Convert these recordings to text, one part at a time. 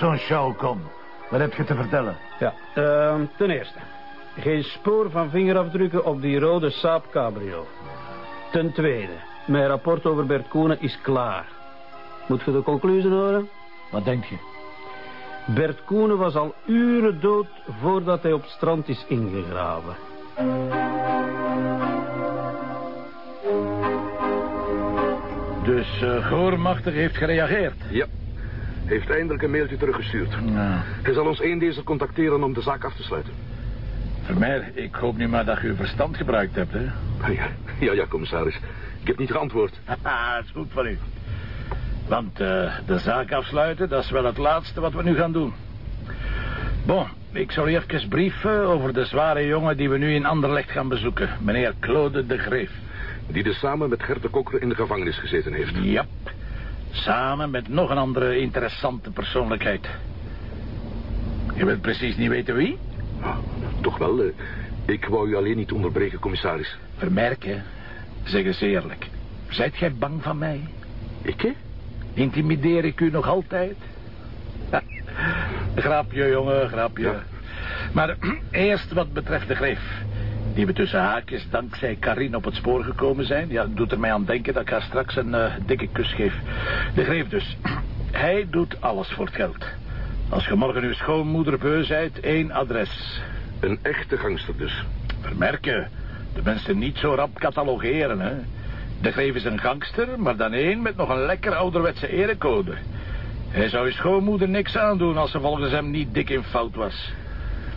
zo'n show, kom. Wat heb je te vertellen? Ja, uh, ten eerste. Geen spoor van vingerafdrukken op die rode Saab Cabrio. Ten tweede. Mijn rapport over Bert Koenen is klaar. Moet je de conclusie horen? Wat denk je? Bert Koenen was al uren dood voordat hij op het strand is ingegraven. Dus uh, Goormachtig heeft gereageerd? Ja. Heeft eindelijk een mailtje teruggestuurd. Ja. Hij zal ons één deze contacteren om de zaak af te sluiten. Vermeer, ik hoop nu maar dat je uw verstand gebruikt hebt, hè? Ja, ja, ja, commissaris. Ik heb niet geantwoord. Haha, dat is goed van u. Want uh, de zaak afsluiten, dat is wel het laatste wat we nu gaan doen. Bon, ik zal u even brieven over de zware jongen die we nu in Anderlecht gaan bezoeken. Meneer Claude de Greef. Die dus samen met Gert de Kokker in de gevangenis gezeten heeft. Ja, samen met nog een andere interessante persoonlijkheid. Je wilt precies niet weten wie? Ah, toch wel. Uh, ik wou u alleen niet onderbreken, commissaris. Vermerken, zeg eens eerlijk. Zijt gij bang van mij? Ik, hè? Intimideer ik u nog altijd? grapje, jongen, grapje. Ja. Maar eerst wat betreft de greef. Die we tussen haakjes dankzij Karin op het spoor gekomen zijn. Ja, doet er mij aan denken dat ik haar straks een uh, dikke kus geef. De greef dus. Hij doet alles voor het geld. Als je morgen uw schoonmoeder beu zijt, één adres. Een echte gangster dus. Vermerken. De mensen niet zo rap catalogeren, hè. De greef is een gangster, maar dan één met nog een lekker ouderwetse erecode. Hij zou je schoonmoeder niks aandoen als ze volgens hem niet dik in fout was.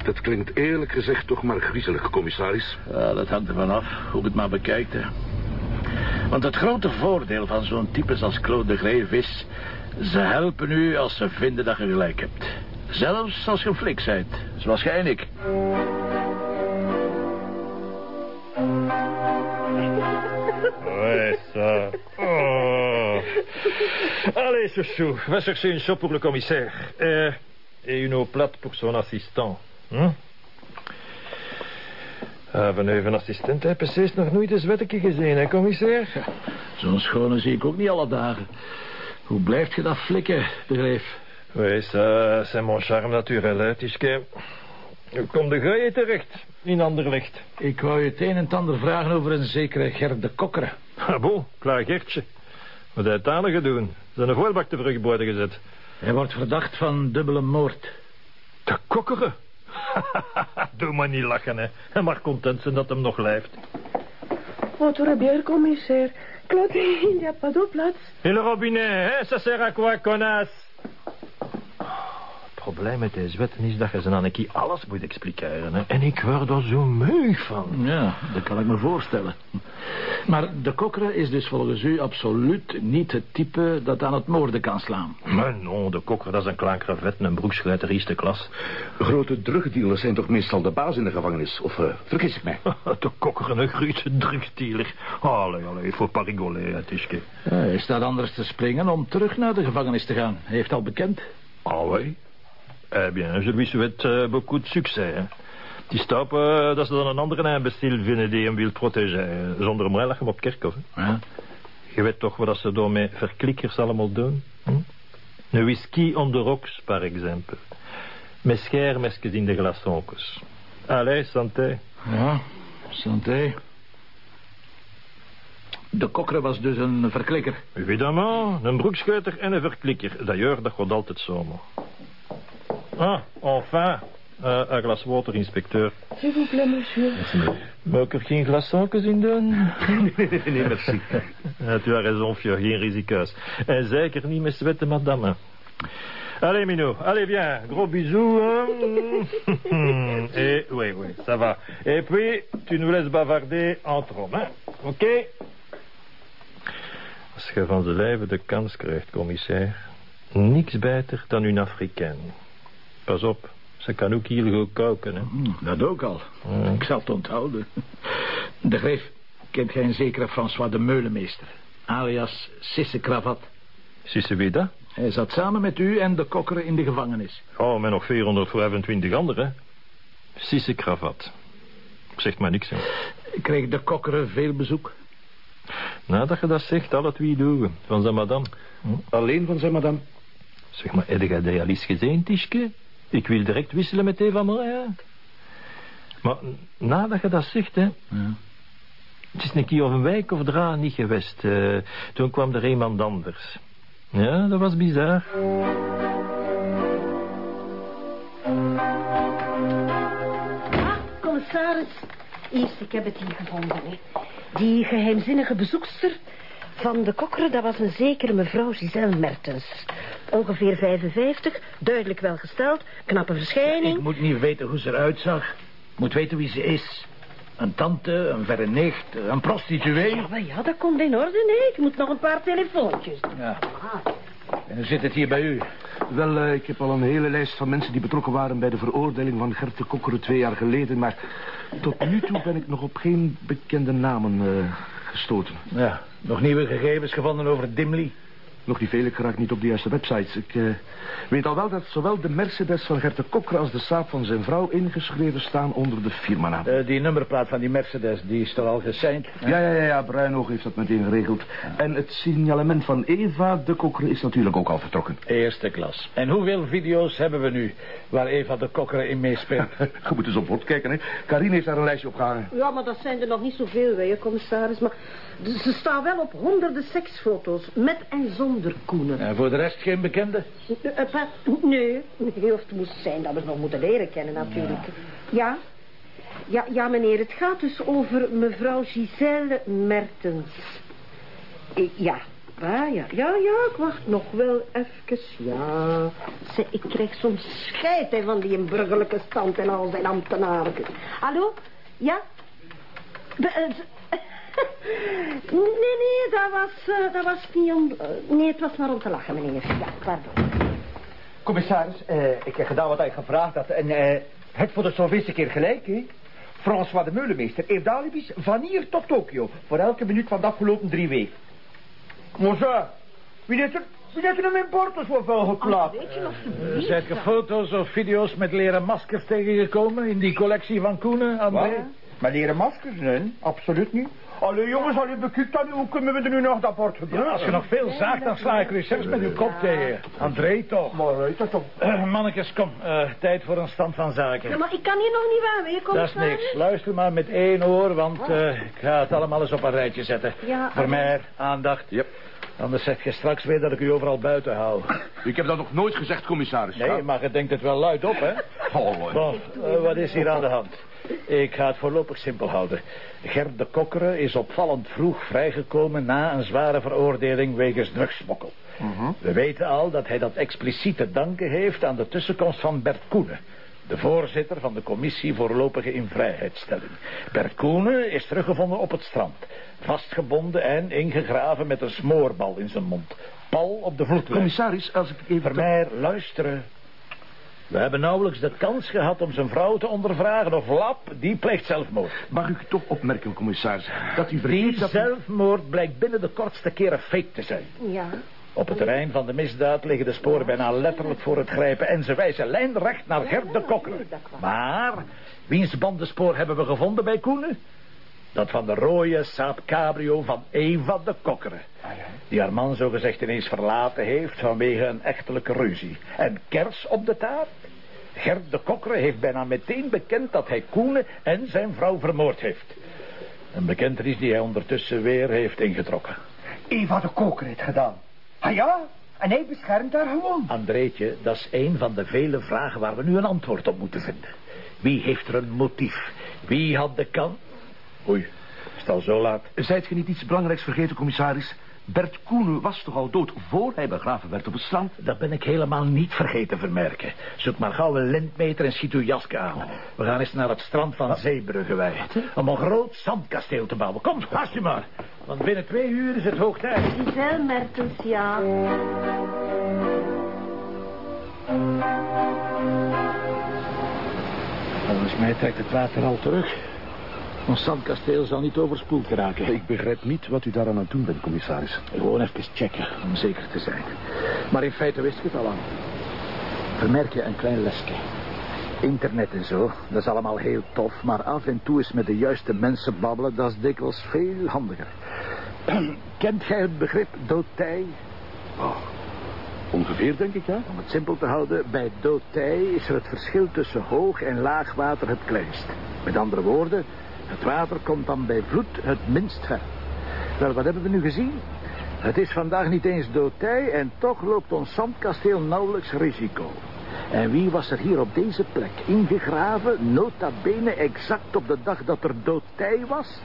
Dat klinkt eerlijk gezegd toch maar griezelig, commissaris. Ja, dat hangt ervan af, hoe het maar bekijkt, hè. Want het grote voordeel van zo'n types als Claude de Greef is... ze helpen u als ze vinden dat je gelijk hebt. Zelfs als je flik bent, zoals jij en ik. Ouais, ça. Oh. Allez, chouchou, va chercher une chope pour le commissaire. Euh, et une eau plate pour son assistant. Hm? Uh, van even assistent heb precies nog nooit een zwettetje gezien, hè, commissaire? Ja, Zo'n schone zie ik ook niet alle dagen. Hoe blijft je dat flikken, de greef? Oui, ça, c'est mon charme naturel, hè, Tiske. Hoe kom de gij terecht in Anderlecht? Ik wou je het een en het ander vragen over een zekere Gert de Kokkeren. Ah, bon, klaar Gertje. Wat heeft hij gedaan? Zijn een voorbak te gezet. Hij wordt verdacht van dubbele moord. De kokkeren? Doe maar niet lachen, hè. En maar content zijn dat hem nog leeft. Votre bien, commissaire. Claude, il n'y a pas plate. Et le robinet, hè? Ça sert à quoi, connasse? Probleem met deze wetten is dat je ze aan een alles moet expliceren. Hè? En ik word er zo meug van. Ja, dat kan ik me voorstellen. Maar de kokkeren is dus volgens u absoluut niet het type dat aan het moorden kan slaan. Maar non, de kokker dat is een klein kravet en een broekschrijter eerste klas. Grote drugdealers zijn toch meestal de baas in de gevangenis? Of uh, vergis ik mij? de kokker een grote drugdealer. Allee, allee, voor pas rigoler, het is ja, Hij staat anders te springen om terug naar de gevangenis te gaan. Hij heeft al bekend. Allee. Eh bien, je lui souhaite uh, beaucoup de succes. Hè. Die stap uh, dat ze dan een andere imbecile vinden die hem wil protégeren. Zonder hem lag hem op kerkhof. Ja. Je weet toch wat ze door met verklikkers allemaal doen? Hm? Een whisky on the rocks, par exemple. Met schermesjes in de glaçons. Allez, santé. Ja, santé. De kokker was dus een verklikker. Évidemment, een broekscheuter en een verklikker. D'ailleurs, dat gaat altijd zomaar. Ah, enfin. Uh, een glas water, inspecteur. S'il vous plaît, monsieur. Mag ik er geen glaçons in doen? nee, nee, nee, merci. Ja, tu as raison, Fior, geen risico's. En zeker niet met zwetten, madame. Allez, Minou, allez, viens. Gros bisous. Hein? Et, oui, oui, ça va. Et puis, tu nous laisses bavarder entre hommes, hein? OK? Als je van zijn lijve de kans krijgt, commissaire... niks beter dan een Afrikaan. Pas op, ze kan ook heel goed koken, hè? Mm, dat ook al. Mm. Ik zal het onthouden. De greef, kent gij een zekere François de Meulemeester, alias Sisse Kravat? Sisse wie dat? Hij zat samen met u en de kokkeren in de gevangenis. Oh, met nog 425 anderen. Sisse Kravat. Zegt maar niks, hè. Kreeg de kokkeren veel bezoek? Nadat je dat zegt, alle twee doen. Van zijn madame. Hm? Alleen van zijn madame? Zeg maar, heb jij die al eens gezien, Tischke? Ik wil direct wisselen met Eva Morin. Maar nadat je dat zegt, hè... Het is een keer of een wijk of dra niet geweest. eh, toen kwam er iemand anders. Ja, dat was bizar. Ah, commissaris. Eerst, ik heb het hier gevonden. Hè. Die geheimzinnige bezoekster van de kokkeren, dat was een zekere mevrouw Giselle Mertens. Ongeveer 55, duidelijk welgesteld, knappe verschijning. Ik moet niet weten hoe ze eruit zag. Ik moet weten wie ze is. Een tante, een verre nicht, een prostituee. Ja, maar ja, dat komt in orde, nee. Ik moet nog een paar telefoontjes. Ja. En hoe zit het hier bij u? Wel, eh, ik heb al een hele lijst van mensen die betrokken waren... bij de veroordeling van Gert de Kokkeren twee jaar geleden... maar tot nu toe ben ik nog op geen bekende namen eh, gestoten. Ja, nog nieuwe gegevens gevonden over Dimley? Nog die vele geraakt niet op de juiste websites. Ik eh, weet al wel dat zowel de Mercedes van Gert de Kokker... als de saap van zijn vrouw ingeschreven staan onder de firmanaam. Eh, die nummerplaat van die Mercedes, die is toch al gesigned? Ja, ja, ja, ja, Bruinhoog heeft dat meteen geregeld. En het signalement van Eva de Kokker is natuurlijk ook al vertrokken. Eerste klas. En hoeveel video's hebben we nu waar Eva de Kokkeren in meespeelt? Je moet eens op bord kijken, hè. Karine heeft daar een lijstje op gehangen. Ja, maar dat zijn er nog niet zoveel, hè, commissaris. Maar ze staan wel op honderden seksfoto's, met en zonder koenen. En voor de rest geen bekende? Eh, eh, pa- nee, nee, of het moest zijn dat we ze nog moeten leren kennen, natuurlijk. Ja. Ja, ja, meneer, het gaat dus over mevrouw Giselle Mertens. Eh, Ja, ah, ja, ja, ja, ik wacht nog wel even. Ja, Zeg, ik krijg soms scheid hè, van die burgerlijke stand en al zijn ambtenaren. Hallo? Ja? Nee, nee, dat was, eh, dat was niet om... eh, nee, het was maar om te lachen, meneer. Ja, pardon. Commissaris, eh, ik heb gedaan wat hij gevraagd had. En eh, het voor de zoveelste keer gelijk, hè? François de Meulemeester heeft alibis van hier tot Tokio. Voor elke minuut van de afgelopen drie weken. Monsieur, wie heeft er, wie heeft er in mijn porto zo veel geklapt? Weet je nog Uh, zijn er foto's of video's met leren maskers tegengekomen in die collectie van Koenen, André? Wat? Maar leren maskers, nee? Absoluut niet. Allee, jongens, allee, bekijkt dan, hoe kunnen we er nu nog dat bord Ja, gebruiken? als je nog veel zaagt, dan sla ik u zelfs met uw kop tegen. André, toch? Maar weet dat toch? Eh, mannetjes, kom. eh, tijd voor een stand van Ja, zaken. maar ik kan hier nog niet aan, hè, Dat is niks. Luister maar met één oor, want eh, ik ga het allemaal eens op een rijtje zetten. Ja, Vermeer, aandacht. Yep. Anders zeg je straks weer dat ik u overal buiten hou. Ik heb dat nog nooit gezegd, commissaris. Nee, maar je denkt het wel luid op, hè? Oh. Bon, wat is hier aan de hand? Ik ga het voorlopig simpel houden. Gert de Kokkeren is opvallend vroeg vrijgekomen na een zware veroordeling wegens drugsmokkel. We weten al dat hij dat expliciet te danken heeft aan de tussenkomst van Bert Koenen. De voorzitter van de commissie voorlopige invrijheidstelling. Bert Koenen is teruggevonden op het strand. Vastgebonden en ingegraven met een smoorbal in zijn mond. Pal op de vloedlijn. Commissaris, als ik even... Vermeer, luisteren. We hebben nauwelijks de kans gehad om zijn vrouw te ondervragen. Of Lap, die pleegt zelfmoord. Mag ik toch opmerken, commissaris, dat u Die vergeet dat... u- zelfmoord blijkt binnen de kortste keren fake te zijn. Ja. Op het terrein van de misdaad liggen de sporen bijna letterlijk voor het grijpen... en ze wijzen lijnrecht naar Gert de Kokker. Maar, wiens bandenspoor hebben we gevonden bij Koenen? Dat van de rode Saab Cabrio van Eva de Kokkeren. Die haar man zogezegd ineens verlaten heeft vanwege een echtelijke ruzie. En kers op de taart? Gert de Kokkeren heeft bijna meteen bekend dat hij Koenen en zijn vrouw vermoord heeft. Een bekentenis die hij ondertussen weer heeft ingetrokken. Eva de Koker heeft gedaan. Ah ja? En hij beschermt haar gewoon. Andreetje, dat is een van de vele vragen waar we nu een antwoord op moeten vinden. Wie heeft er een motief? Wie had de kan? Oei, al zo laat? Zijt ge niet iets belangrijks vergeten, commissaris? Bert Koenen was toch al dood voor hij begraven werd op het strand? Dat ben ik helemaal niet vergeten vermerken. Zoek maar gauw een lintmeter en schiet uw jaske aan. We gaan eens naar het strand van Zeebrugge Om een groot zandkasteel te bouwen. Kom, haast u maar. Want binnen twee uur is het hoog tijd. Giselle Mertens, ja. Volgens mij trekt het water al terug. Ons zandkasteel zal niet overspoeld geraken. Ik begrijp niet wat u daar aan het doen bent, commissaris. Gewoon even checken, om zeker te zijn. Maar in feite wist ik het al aan. Vermerk je een klein lesje. Internet en zo, dat is allemaal heel tof... maar af en toe is met de juiste mensen babbelen... dat is dikwijls veel handiger. Kent jij het begrip doodtij? Oh. Ongeveer, denk ik, ja. Om het simpel te houden, bij doodtij is er het verschil tussen hoog en laag water het kleinst. Met andere woorden, het water komt dan bij vloed het minst ver. Wel, wat hebben we nu gezien? Het is vandaag niet eens doodtij en toch loopt ons zandkasteel nauwelijks risico. En wie was er hier op deze plek ingegraven, nota bene exact op de dag dat er doodtij was?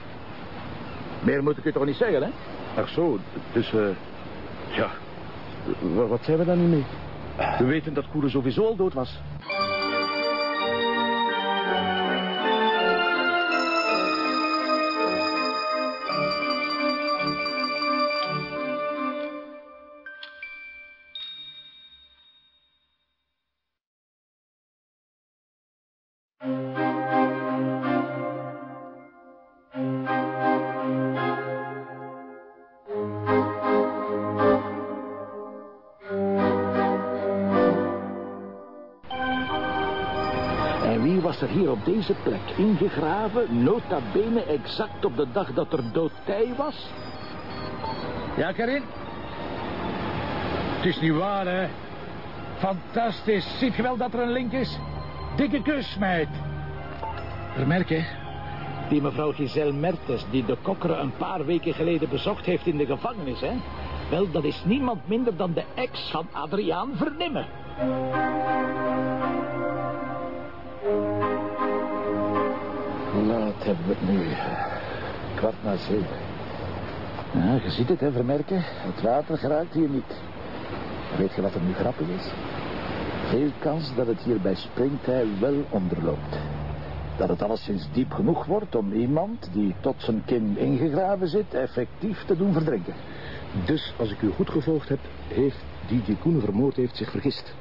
Meer moet ik u toch niet zeggen, hè? Ach zo, dus... eh ja, wa- wat zijn we daar nu mee? We weten dat Koeren sowieso al dood was. Op deze plek ingegraven, nota bene exact op de dag dat er doodtij was? Ja, Karin? Het is niet waar, hè? Fantastisch. Ziet je wel dat er een link is? Dikke kus, meid. Vermerk, hè? Die mevrouw Giselle Mertens, die de kokkeren een paar weken geleden bezocht heeft in de gevangenis, hè? Wel, dat is niemand minder dan de ex van Adriaan Vernimmen. Hebben we nu? Kwart na zeven. Ja, je ziet het, hè, vermerken. Het water geraakt hier niet. Weet je wat er nu grappig is? Veel kans dat het hier bij springtij wel onderloopt. Dat het alleszins diep genoeg wordt om iemand die tot zijn kin ingegraven zit... effectief te doen verdrinken. Dus, als ik u goed gevolgd heb, heeft die die Koenen vermoord heeft zich vergist.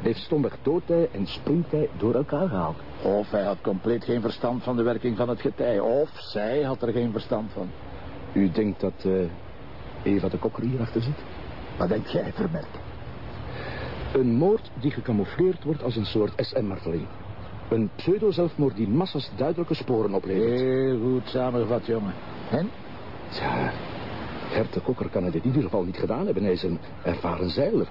Heeft stomweg doodtij en springtij door elkaar gehaald. Of hij had compleet geen verstand van de werking van het getij. Of zij had er geen verstand van. U denkt dat eh, Eva de Kokker hierachter zit? Wat denk jij, vermerken? Een moord die gecamoufleerd wordt als een soort SM-marteling. Een pseudo-zelfmoord die massa's duidelijke sporen oplevert. Heel goed samengevat, jongen. En? Tja, Gert de Kokker kan het in ieder geval niet gedaan hebben. Hij is een ervaren zeiler.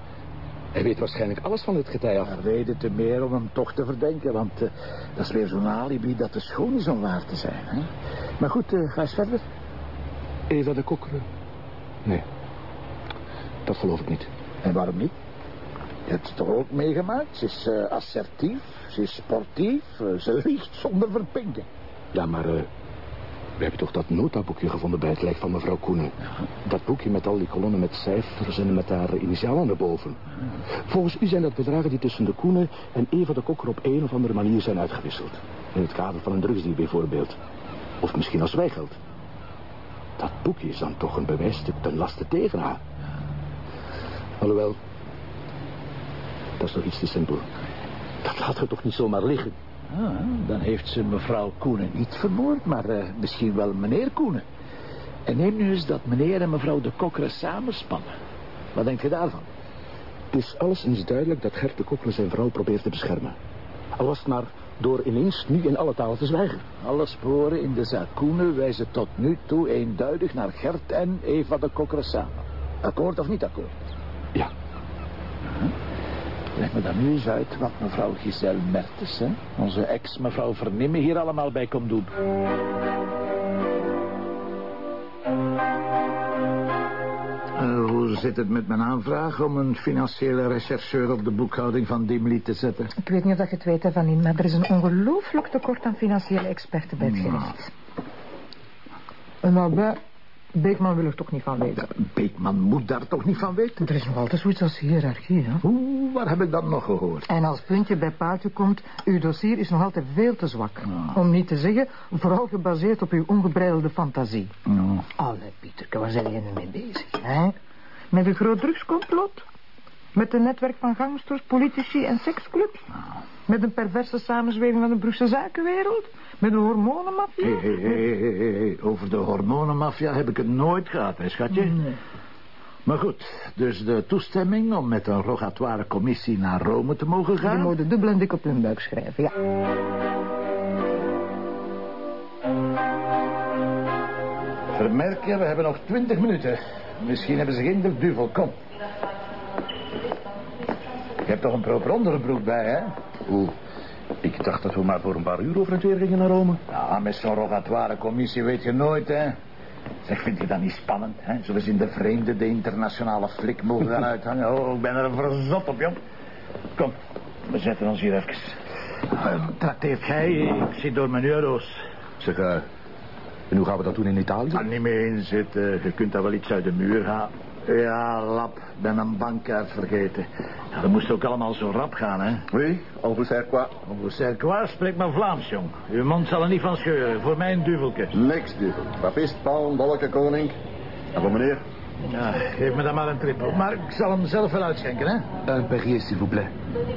Hij weet waarschijnlijk alles van het getij af. Een reden te meer om hem toch te verdenken, want eh, dat is weer zo'n alibi dat de schoon is om waar te zijn. Hè? Maar goed, eh, ga eens verder. Eva de Kokker? Nee. Dat geloof ik niet. En waarom niet? Je hebt het toch ook meegemaakt? Ze is eh, assertief, ze is sportief, ze liegt zonder verpinken. Ja, maar... we hebben toch dat notaboekje gevonden bij het lijk van mevrouw Koenen. Dat boekje met al die kolonnen met cijfers en met haar initialen erboven. Volgens u zijn dat bedragen die tussen de Koenen en Eva de Kokker op een of andere manier zijn uitgewisseld. In het kader van een drugsdeal bijvoorbeeld. Of misschien als zwijgeld. Dat boekje is dan toch een bewijsstuk ten laste tegen haar. Alhoewel, dat is toch iets te simpel. Dat laten we toch niet zomaar liggen. Ah, dan heeft ze mevrouw Koenen niet vermoord, maar eh, misschien wel meneer Koenen. En neem nu eens dat meneer en mevrouw de Kokkeren samenspannen. Wat denk je daarvan? Het is alleszins duidelijk dat Gert de Kokker zijn vrouw probeert te beschermen. Al was het maar door ineens nu in alle talen te zwijgen. Alle sporen in de zaak Koenen wijzen tot nu toe eenduidig naar Gert en Eva de Kokkeren samen. Akkoord of niet akkoord? Leg me dan nu eens uit wat mevrouw Giselle Mertens, hè, onze ex-mevrouw Vernimmen, hier allemaal bij komt doen. Eh, hoe zit het met mijn aanvraag om een financiële rechercheur op de boekhouding van Dimli te zetten? Ik weet niet of dat je het weet, Evanien, maar er is een ongelooflijk tekort aan financiële experten bij het gericht. En nou, bij Beekman wil er toch niet van weten. Beekman moet daar toch niet van weten? Er is nog altijd zoiets als hiërarchie, hè? Oeh, waar heb ik dat nog gehoord? En als puntje bij paaltje komt, uw dossier is nog altijd veel te zwak. Om niet te zeggen, vooral gebaseerd op uw ongebreidelde fantasie. Nou, Allee, Pieterke, waar zijn nu mee bezig, hè? Met een groot drugscomplot? Met een netwerk van gangsters, politici en seksclubs? Met een perverse samenzwering van de Brusse zakenwereld? Met een hormonenmafia? Hé, hé, hé, hé, hé, hé. Over de hormonenmafia heb ik het nooit gehad, hè, schatje? Nee. Maar goed, dus de toestemming om met een rogatoire commissie naar Rome te mogen Die gaan... moeten dubbel en dik op hun buik schrijven, ja. Vermerken, we hebben nog twintig minuten. Misschien hebben ze geen de duvel. Kom. Je hebt toch een proper onderbroek bij, hè? Oeh, ik dacht dat we maar voor een paar uur over het weer gingen naar Rome. Ja, met zo'n rogatoire commissie weet je nooit, hè? Zeg, vind je dat niet spannend, hè? Zullen ze in de vreemde de internationale flik mogen gaan uithangen? Oh, ik ben er verzot op, jong. Kom, we zetten ons hier even. Uh, trakteert jij? Ik zit door mijn euro's. Zeg, eh, en hoe gaan we dat doen in Italië? Ga niet meer inzitten. Je kunt daar wel iets uit de muur halen. Ja, lap. Ben een bankkaart vergeten. Ja, dat moest ook allemaal zo rap gaan, hè? Oui, on vous sert quoi? On vous sert quoi? Spreek maar Vlaams, jong. Uw mond zal er niet van scheuren. Voor mij een duveltje. Niks, duvel. Papist, palm, bolleke, koning. En voor meneer? Ja, geef me dan maar een trippel. Maar ik zal hem zelf wel uitschenken, hè? Un Perrier, s'il vous plaît.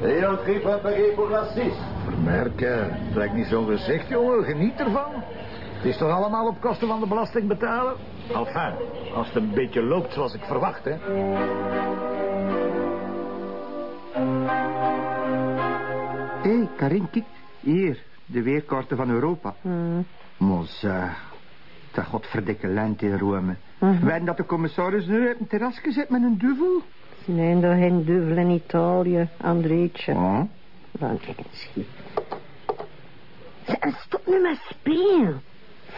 Et on triple un Perrier pour la six. Vermerken. Het lijkt niet zo'n gezicht, jongen. Geniet ervan. Het is toch allemaal op kosten van de belasting betalen? Enfin, als het een beetje loopt zoals ik verwacht, hè. Hé, hey, Karin, kijk. Hier, de weerkaarten van Europa. Hmm. Mos, uh, dat godverdikke land in Rome. Wij dat de commissaris nu op een terras gezet met een duvel? Nee, daar geen duvel in Italië, Andreetje. Oh. Dan kijk eens hier. Stop nu met spelen.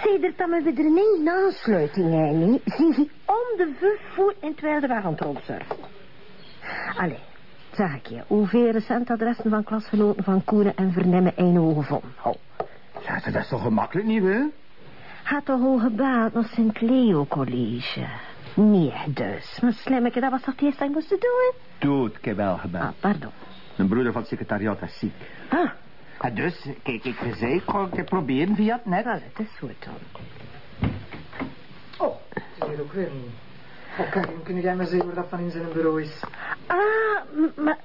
Sedert dat we er een aansluiting hebben, zie je om de vijf voet in terwijl de wagen rondsurfen. Allee, zeg ik je, hoeveel recente adressen van klasgenoten van Koenen en Vernemmen een ogen van? Oh. Ja, dat is toch gemakkelijk niet, hè? Had de hoge baat naar Sint Leo College. Nee, dus. Maar slimmeke, dat was toch het eerste dat ik moest doen? Dood, ik heb wel gebeld. Ah, pardon. Een broeder van het secretariaat is ziek. Ah, Ah, dus, kijk, ik zei, ik ga het proberen via het net. wel, het is goed dan. Oh, het is hier ook weer niet. Oh, Karin, kun jij me zeggen waar dat van in zijn bureau is? Ah, maar...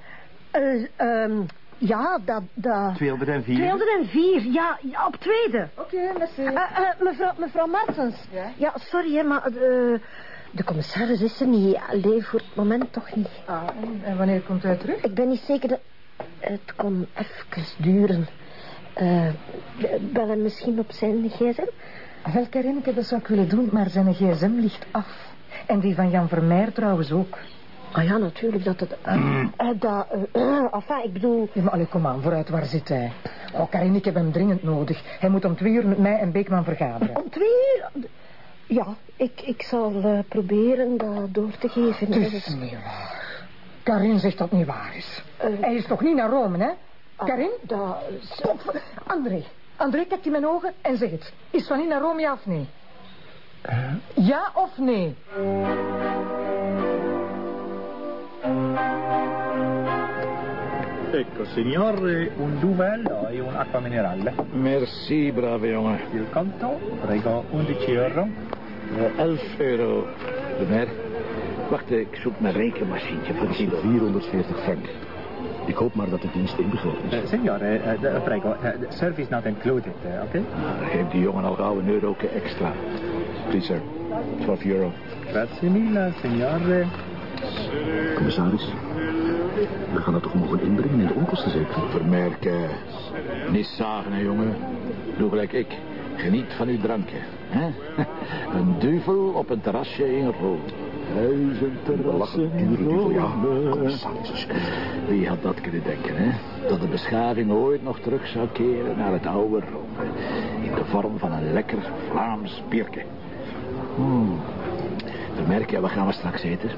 eh, ehm, ja, dat... dat... 204. 204, ja, ja op tweede. Oké, merci. Eh, eh, mevrouw, mevrouw Martens. Ja? sorry, hè, maar de, de commissaris is er niet. Alleen voor het moment toch niet. Ah, en, en wanneer komt hij terug? Ik ben niet zeker dat... Het kon even duren. Eh bel hem misschien op zijn gsm? Wel, Karinke, dat zou ik willen doen, maar zijn gsm ligt af. En die van Jan Vermeer trouwens ook. Ah ja, natuurlijk dat het... eh, eh, dat, eh, eh, enfin, ik bedoel... Ja, maar allee, kom aan, vooruit, waar zit hij? Oh, Karin, ik heb hem dringend nodig. Hij moet om twee uur met mij en Beekman vergaderen. Om twee uur... Ja, ik, ik zal eh, proberen dat door te geven. Het is niet waar. Karin zegt dat het niet waar is. Eh, Hij is toch niet naar Rome, hè? ah, Karin? Dat... Stop. André. André, kijk in mijn ogen en zeg het. Is Fanny naar Rome, ja of nee? Ja of nee? Ecco, signore, un duvello e un'acqua minerale. Merci, brave jongen. Il conto, prego, 11 euro. Eh, 11 euro. Vermeer. Wacht, ik zoek mijn rekenmachientje voor die 440 frank. Ik hoop maar dat de dienst inbegrepen is. Eh, signore, eh, de- prego, the service not included, oké? Nou, geef die jongen al gauw een euro extra. Please, sir. 12 euro. Grazie mille, signore. Commissaris, we gaan dat toch mogen inbrengen in de onkosten zeker? Vermerken. Niet zagen, hè, jongen. Doe gelijk ik. Geniet van uw drankje. Hè? Een duvel op een terrasje in Rome. Huizen, terrassen duvel, ja. Commissaris. Wie had dat kunnen denken, hè? Dat de beschaving ooit nog terug zou keren naar het oude Rome. In de vorm van een lekker Vlaams bierke. Hmm. Vermerk je, wat gaan we straks eten?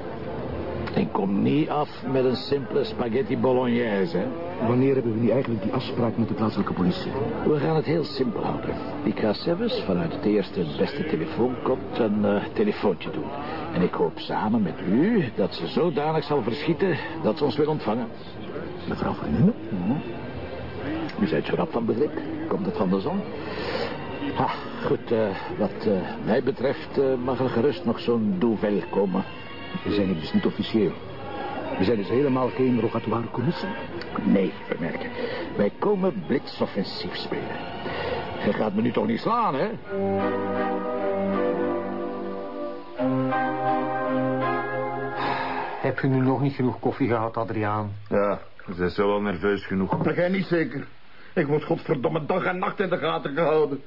Ik kom niet af met een simpele spaghetti bolognese, hè? Wanneer hebben we nu eigenlijk die afspraak met de plaatselijke politie? We gaan het heel simpel houden. Ik ga zelfs vanuit het eerste het beste telefoonkot een eh, telefoontje doen. En ik hoop samen met u dat ze zodanig zal verschieten dat ze ons wil ontvangen. Mevrouw Vernemen? U zijt zo rap van begrip. Komt het van de zon? Goed, eh, wat eh, mij betreft mag er gerust nog zo'n douvel komen. We zijn hier dus niet officieel. We zijn dus helemaal geen rogatoire commissie. Nee, vermerken. Wij komen blitsoffensief spelen. Je gaat me nu toch niet slaan, hè? Heb je nu nog niet genoeg koffie gehad, Adriaan? Ja, ze is wel nerveus genoeg. Maar jij niet zeker. Ik word godverdomme dag en nacht in de gaten gehouden.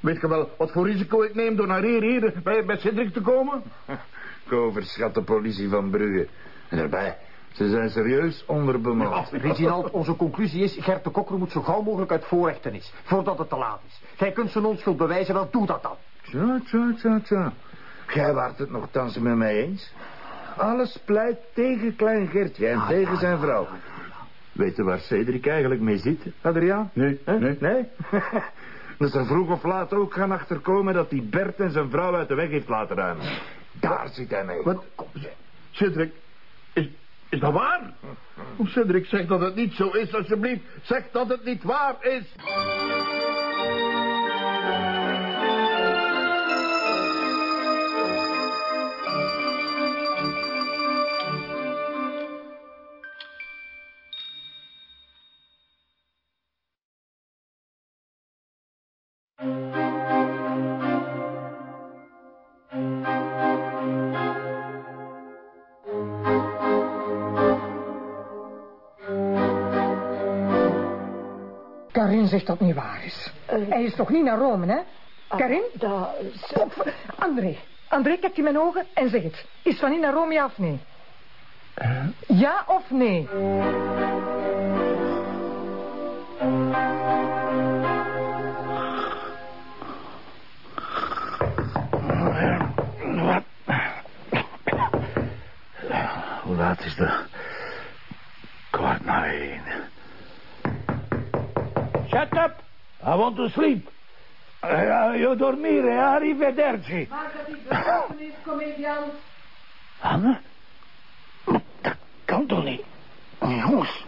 Weet je wel wat voor risico ik neem door naar hier, hier bij, bij Cedric te komen? Overschat de politie van Brugge. En daarbij, Ze zijn serieus onderbemand. Reginald, onze conclusie is... Gert de Kokker moet zo gauw mogelijk uit voorrechtenis. Voordat het te laat is. Gij kunt zijn onschuld bewijzen, dan doe dat dan. Tja, tja, tja, tja. Gij waart het nogthans met mij eens. Alles pleit tegen klein Gertje en tegen zijn vrouw. Weet je waar Cedric eigenlijk mee zit, Adriaan? Nee, nee. Nee? Dat ze vroeg of laat ook gaan achterkomen dat die Bert en zijn vrouw uit de weg heeft laten ruimen. Daar zit hij mee. Wat? Cedric, is, is dat waar? Of Cedric, zeg dat het niet zo is, alsjeblieft. Zeg dat het niet waar is. Zegt dat niet waar is. Hij is toch niet naar Rome, hè? Karin? Dat... André. André, kijk in mijn ogen en zeg het. Is Fanny naar Rome, ja of nee? Ja of nee? Wat? Hoe laat is de... Kwart na één. Shut up! I want to sleep. Uh, io dormire, arrivederci. Betrokken is, comediant. Anne? Dat kan toch niet? Jongens.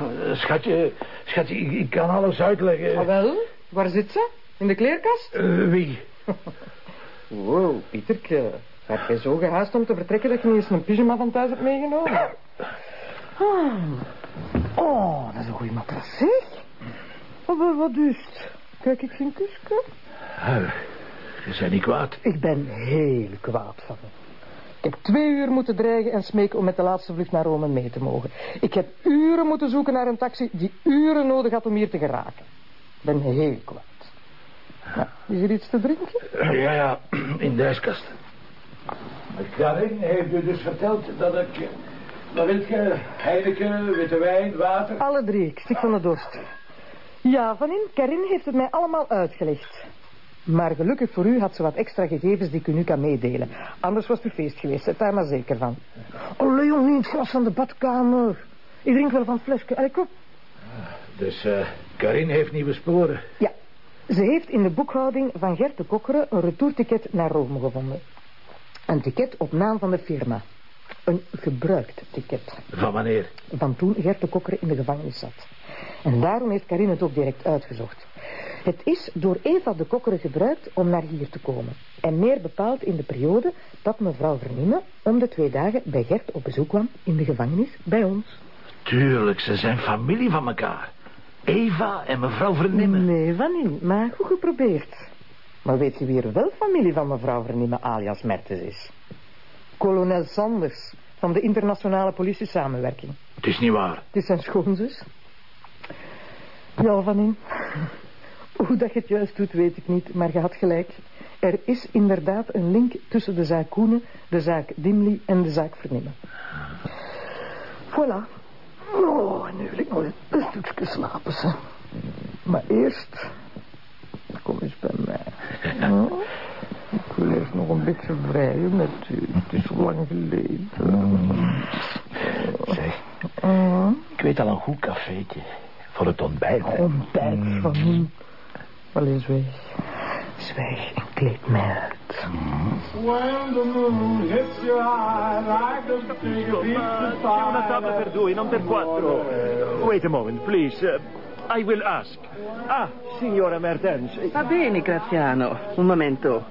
Eh, Schatje, schatje, ik, ik kan alles uitleggen. Ah, wel, waar zit ze? In de kleerkast? Eh, wie? Wow, Pieterke. Heb jij zo gehaast om te vertrekken dat je niet eens een pyjama van thuis hebt meegenomen? Ah. Oh, dat is een goede matras, zeg. Wat, wat het? Kijk ik geen kusje? Uh, je bent niet kwaad. Ik ben heel kwaad van hem. Ik heb twee uur moeten dreigen en smeken om met de laatste vlucht naar Rome mee te mogen. Ik heb uren moeten zoeken naar een taxi die uren nodig had om hier te geraken. Ik ben heel kwaad. Is er iets te drinken? Ja, ja, in de ijskast. Karin heeft u dus verteld dat ik... Je? Heineken, witte wijn, water? Alle drie, ik stik van de dorst. Ja, van in, Karin heeft het mij allemaal uitgelegd. Maar gelukkig voor u had ze wat extra gegevens die ik u nu kan meedelen. Anders was het feest geweest, zet daar maar zeker van. Oh, Leon, niet het glas van de badkamer. Ik drink wel van het flesje. Allee, kom. Dus uh, Karin heeft nieuwe sporen. Ja, ze heeft in de boekhouding van Gert de Kokkeren een retourticket naar Rome gevonden. Een ticket op naam van de firma. Een gebruikt ticket. Van wanneer? Van toen Gert de Kokkeren in de gevangenis zat. En daarom heeft Karin het ook direct uitgezocht. Het is door Eva de Kokkeren gebruikt om naar hier te komen. En meer bepaald in de periode dat mevrouw Vernimme om de twee dagen bij Gert op bezoek kwam in de gevangenis bij ons. Tuurlijk, ze zijn familie van elkaar. Eva en mevrouw Vernimme. Nee, van niet, maar goed geprobeerd. Maar weet je wie er wel familie van mevrouw Vernimme alias Mertens is? Kolonel Sanders van de internationale politiesamenwerking. Het is niet waar. Het is zijn schoonzus. Ja, van in. Hoe dat je het juist doet, weet ik niet, maar je had gelijk. Er is inderdaad een link tussen de zaak Koenen, de zaak Dimli en de zaak Vernimme. Voilà. Oh, en nu wil ik nog een stukje slapen, ze. Maar eerst... Kom eens bij mij. Oh, eerst nog een beetje vrijen met u. Het is zo lang geleden. Zeg, ik weet al een goed cafeetje. Voor het ontbijt. hè. Ontbijt van hem. Allee, zwijg. Zwijg en kleed mij uit. When the moon hits your eye like a big table per due, non per quattro. Wait a moment, please. Uh, I will ask. Ah, signora Mertens. Va bene, Graziano. Un momento.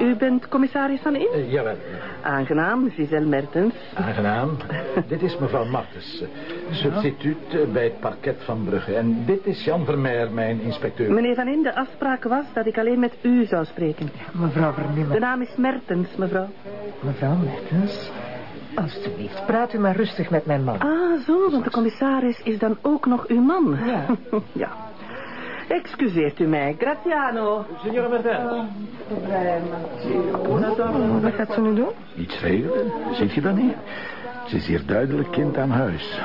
U bent commissaris van In? Uh, jawel. Aangenaam, Giselle Mertens. Aangenaam. dit is mevrouw Martens. Substituut eh, bij het parket van Brugge. En dit is Jan Vermeer, mijn inspecteur. Meneer Van In, de afspraak was dat ik alleen met u zou spreken. Mevrouw Vernimme. De naam is Mertens, mevrouw. Mevrouw Mertens. Alsjeblieft, praat u maar rustig met mijn man. Ah, zo, want de commissaris is dan ook nog uw man. Ja. ja. Excuseert u mij, Graziano. Signora Martin. Wat gaat ze nu doen? Niets veel, ziet je dat niet? Ze is hier duidelijk kind aan huis.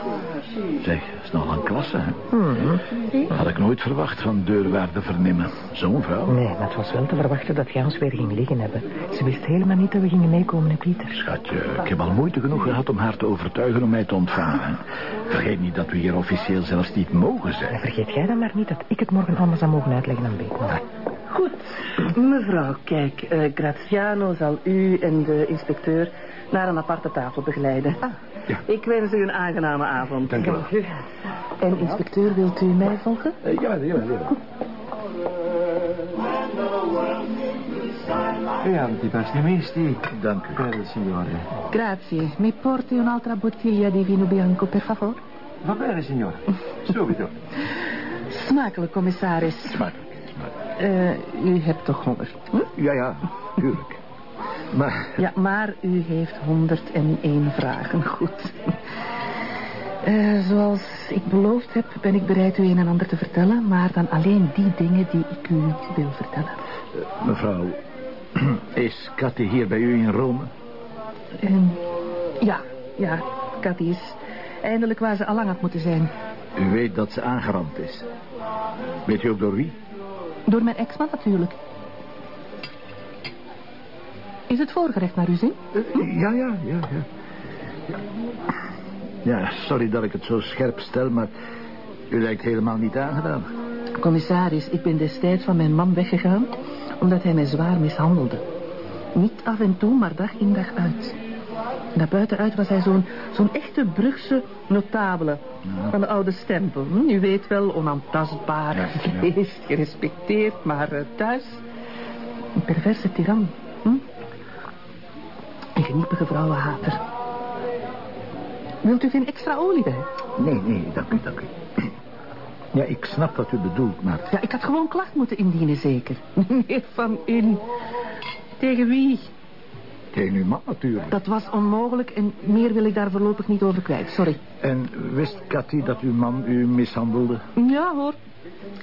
Zeg, is nog een klasse, hè? Mhm. Had ik nooit verwacht van deurwaarde vernemen. Zo'n vrouw. Nee, maar het was wel te verwachten dat jij ons weer ging liggen hebben. Ze wist helemaal niet dat we gingen meekomen, hè, Pieter. Schatje, ik heb al moeite genoeg gehad om haar te overtuigen om mij te ontvangen. Vergeet niet dat we hier officieel zelfs niet mogen zijn. En vergeet jij dan maar niet dat ik het morgen allemaal zou mogen uitleggen aan Beekman. Goed, mevrouw, kijk, eh, Graziano zal u en de inspecteur naar een aparte tafel begeleiden. Ik wens u een aangename avond. Dank u wel. En inspecteur, wilt u mij volgen? Eh, ja, ja, ja. Ja, die basnimisti. Dank u. Bene, signore. Grazie. Mi porti un'altra bottiglia di vino bianco, per favore? Va bene, signore. Subito. Smakelijk, commissaris. Smakelijk. Eh, u hebt toch honger? Hm? Ja, ja, tuurlijk. Maar Ja, maar u heeft 101 vragen. Goed. Eh, zoals ik beloofd heb, ben ik bereid u een en ander te vertellen... maar dan alleen die dingen die ik u wil vertellen. mevrouw, is Katty hier bij u in Rome? Ehm, ja, ja, Cathy is eindelijk waar ze allang had moeten zijn. U weet dat ze aangerand is. Weet u ook door wie? Door mijn ex-man natuurlijk. Is het voorgerecht naar uw zin? Ja, ja, ja, ja. Ja, sorry dat ik het zo scherp stel, maar u lijkt helemaal niet aangedaan. Commissaris, ik ben destijds van mijn man weggegaan... omdat hij mij zwaar mishandelde. Niet af en toe, maar dag in dag uit. Naar buitenuit was hij zo'n zo'n echte Brugse notabele. Van de oude stempel. hm? U weet wel, onaantastbaar, Ja, gerespecteerd, maar eh, thuis... Een perverse tiran. Hm? Geniepige vrouwenhater. Wilt u geen extra olie bij? Nee, nee, dank u, dank u. Ja, ik snap wat u bedoelt, maar... Ja, ik had gewoon klacht moeten indienen, zeker. Meneer Van In. Tegen wie? Tegen uw man natuurlijk. Dat was onmogelijk en meer wil ik daar voorlopig niet over kwijt. Sorry. En wist Cathy dat uw man u mishandelde? Ja hoor.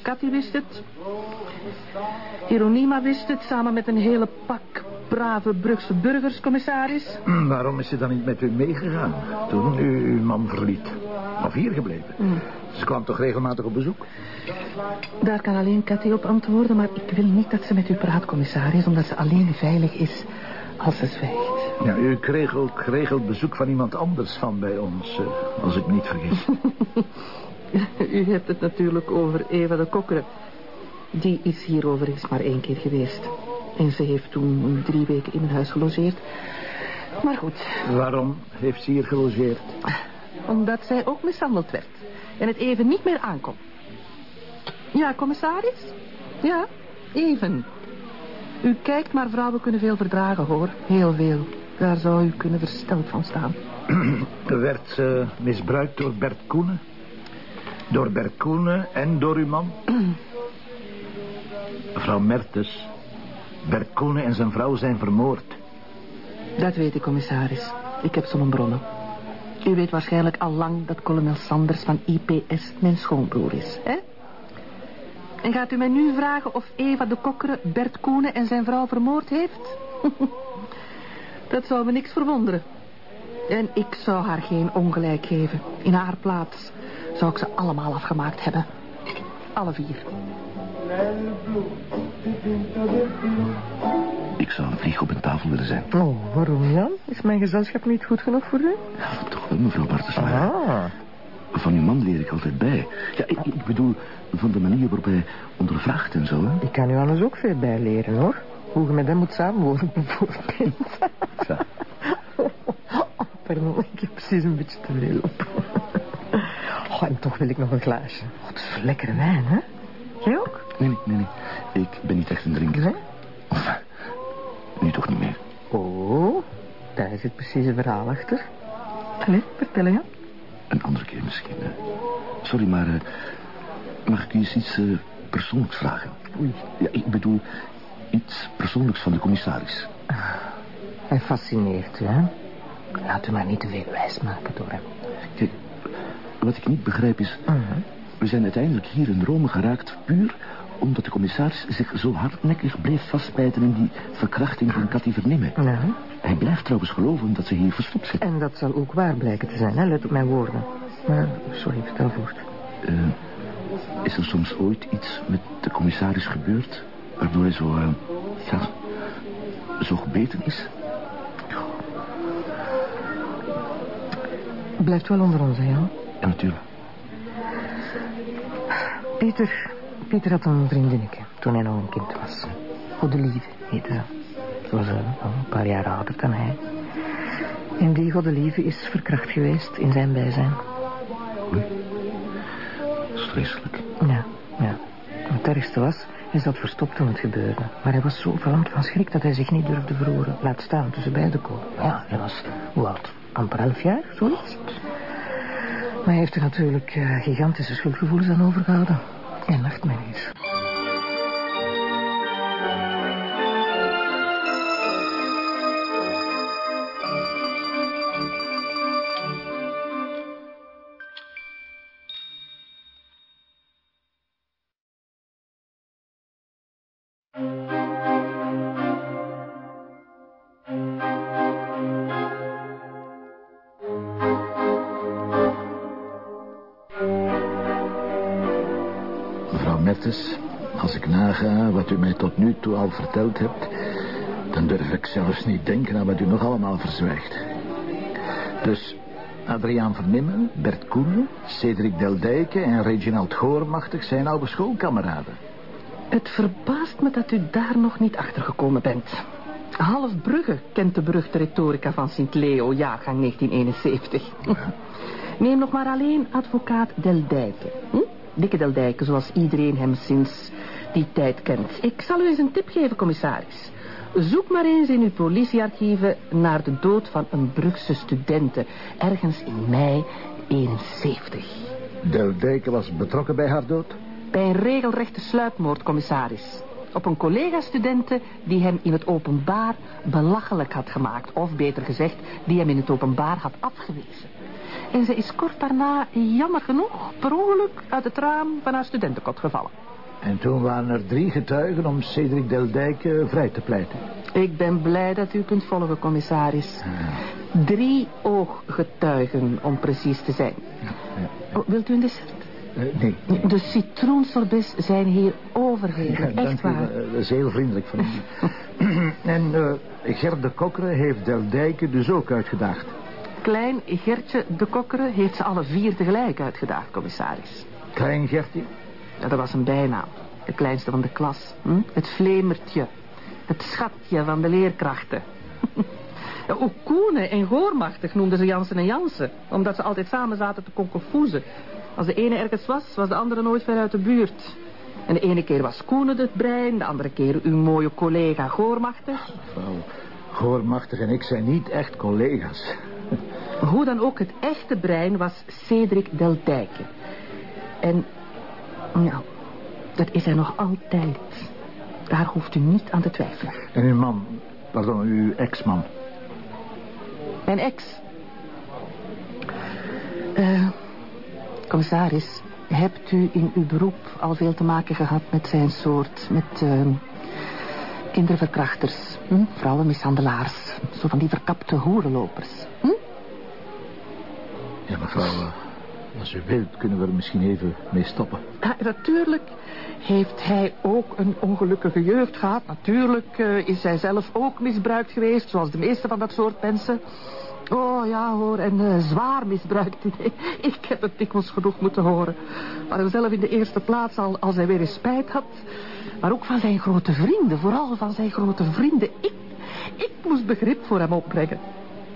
Cathy wist het. Hieronima wist het, samen met een hele pak brave Brugse burgers, commissaris. Hm, Waarom is ze dan niet met u meegegaan toen u uw man verliet? Of hier gebleven? Ze kwam toch regelmatig op bezoek? Daar kan alleen Cathy op antwoorden, maar ik wil niet dat ze met u praat, commissaris, omdat ze alleen veilig is als ze zwijgt. Ja, u kreeg ook geregeld bezoek van iemand anders van bij ons, eh, als ik me niet vergis. U hebt het natuurlijk over Eva de Kokkeren. Die is hier overigens maar één keer geweest. En ze heeft toen drie weken in mijn huis gelogeerd. Maar goed, Waarom heeft ze hier gelogeerd? omdat zij ook mishandeld werd. En het even niet meer aankon. Ja, commissaris? Ja, even. U kijkt, maar vrouwen kunnen veel verdragen, hoor. Heel veel. Daar zou u kunnen versteld van staan. Werd ze misbruikt door Bert Koenen? Door Bert Koenen en door uw man? Mevrouw Mertens, Bert Koenen en zijn vrouw zijn vermoord. Dat weet ik, commissaris. Ik heb zo'n bronnen. U weet waarschijnlijk al lang dat kolonel Sanders van IPS mijn schoonbroer is, hè? En gaat u mij nu vragen of Eva de Kokkeren Bert Koenen en zijn vrouw vermoord heeft? dat zou me niks verwonderen. En ik zou haar geen ongelijk geven. In haar plaats zou ik ze allemaal afgemaakt hebben. Alle vier. Ik zou een vlieg op een tafel willen zijn. Oh, waarom Jan? Is mijn gezelschap niet goed genoeg voor u? Ja, toch wel, mevrouw Bartelsma. Ah. Van uw man leer ik altijd bij. Ja, ik, ik bedoel, van de manier waarop hij ondervraagt en zo, hè. Ik kan u anders ook veel bijleren, hoor. Hoe je met hem moet samenwonen, bijvoorbeeld. Ja. Oh, pardon, ik heb precies een beetje te veel op. Oh, en toch wil ik nog een glaasje. Oh, het is lekkere wijn, hè? Jij ook? Nee, nee, nee, nee. Ik ben niet echt een drinker. Nee? Of, nu toch niet meer. Oh, daar zit precies een verhaal achter. Allee, vertel ja. Een andere keer misschien. hè. Sorry, maar... eh, mag ik u eens iets eh, persoonlijks vragen? Oei. Ja, ik bedoel, iets persoonlijks van de commissaris. Hij fascineert u, hè? Laat u maar niet te veel wijs maken door hem. Kijk, wat ik niet begrijp is... Mhm. We zijn uiteindelijk hier in Rome geraakt puur omdat de commissaris zich zo hardnekkig bleef vastbijten in die verkrachting van Cathy Vernimmen. Ja. Hij blijft trouwens geloven dat ze hier verstopt zit. En dat zal ook waar blijken te zijn, hè? let op mijn woorden. Maar, sorry, vertel voort. Eh, is er soms ooit iets met de commissaris gebeurd... waardoor hij zo, eh, ja, zo gebeten is? Blijft wel onder ons, hè, Jan? Ja, natuurlijk. Pieter, Pieter had een vriendinnetje toen hij nog een kind was. Godelieve heette ze. Ze was eh, een paar jaar ouder dan hij. En die Godelieve is verkracht geweest in zijn bijzijn. Dat is vreselijk. Ja, ja. Het ergste was, hij zat verstopt toen het gebeurde. Maar hij was zo verlamd van schrik dat hij zich niet durfde verroeren. Laat staan tussen beiden komen. Ja, hij was, hoe oud? Amper elf jaar, zoiets. Maar hij heeft er natuurlijk eh, gigantische schuldgevoelens aan overgehouden. En nachtmerries. Wat u mij tot nu toe al verteld hebt... dan durf ik zelfs niet denken aan wat u nog allemaal verzwijgt. Dus Adriaan Vernimmen, Bert Koenen, Cedric Deldijken en Reginald Goormachtig zijn oude schoolkameraden. Het verbaast me dat u daar nog niet achter gekomen bent. Half Brugge kent de beruchte retorica van Sint-Leo, jaargang 1971. Neem nog maar alleen advocaat Del Dijken. Hm? Dikke Del Dijken, zoals iedereen hem sinds die tijd kent. Ik zal u eens een tip geven, commissaris. Zoek maar eens in uw politiearchieven naar de dood van een Brugse studente. Ergens in mei 71. Deldijken was betrokken bij haar dood? Bij een regelrechte sluipmoord, commissaris. Op een collega-studente die hem in het openbaar belachelijk had gemaakt. Of beter gezegd, die hem in het openbaar had afgewezen. En ze is kort daarna, jammer genoeg, per ongeluk uit het raam van haar studentenkot gevallen. En toen waren er drie getuigen om Cedric Deldijken vrij te pleiten. Ik ben blij dat u kunt volgen, commissaris. Drie ooggetuigen, om precies te zijn. Oh, wilt u een dessert? Eh, nee. De citroensorbets zijn hier overheerlijk, dank echt u, waar. eh, dat is heel vriendelijk van u. en eh Gert de Kokkeren heeft Deldijken dus ook uitgedaagd. Klein Gertje de Kokkeren heeft ze alle vier tegelijk uitgedaagd, commissaris. Klein Gertje? Ja, dat was een bijnaam. De kleinste van de klas. Hm? Het vlemertje. Het schatje van de leerkrachten. Ja, ook Koenen en Goormachtig noemden ze Jansen en Jansen. Omdat ze altijd samen zaten te konkelfoezen. Als de ene ergens was, was de andere nooit ver uit de buurt. En de ene keer was Koenen het brein, de andere keer uw mooie collega Goormachtig. Mevrouw, Goormachtig en ik zijn niet echt collega's. Hoe dan ook, het echte brein was Cedric Del Dijken. En, nou, dat is hij nog altijd. Daar hoeft u niet aan te twijfelen. En uw man, pardon, uw ex-man. Mijn ex. Eh, commissaris, hebt u in uw beroep al veel te maken gehad met zijn soort, met eh, kinderverkrachters, hm? vrouwenmishandelaars, zo van die verkapte hoerenlopers? Hm? Ja, mevrouw, eh, als u wilt kunnen we er misschien even mee stoppen. Ja, natuurlijk heeft hij ook een ongelukkige jeugd gehad. Natuurlijk eh, is hij zelf ook misbruikt geweest, zoals de meeste van dat soort mensen. Oh ja hoor, en eh, zwaar misbruikt. Ik heb het dikwijls genoeg moeten horen. Maar hem zelf in de eerste plaats al als hij weer eens spijt had. Maar ook van zijn grote vrienden, vooral van zijn grote vrienden. Ik, ik moest begrip voor hem opbrengen.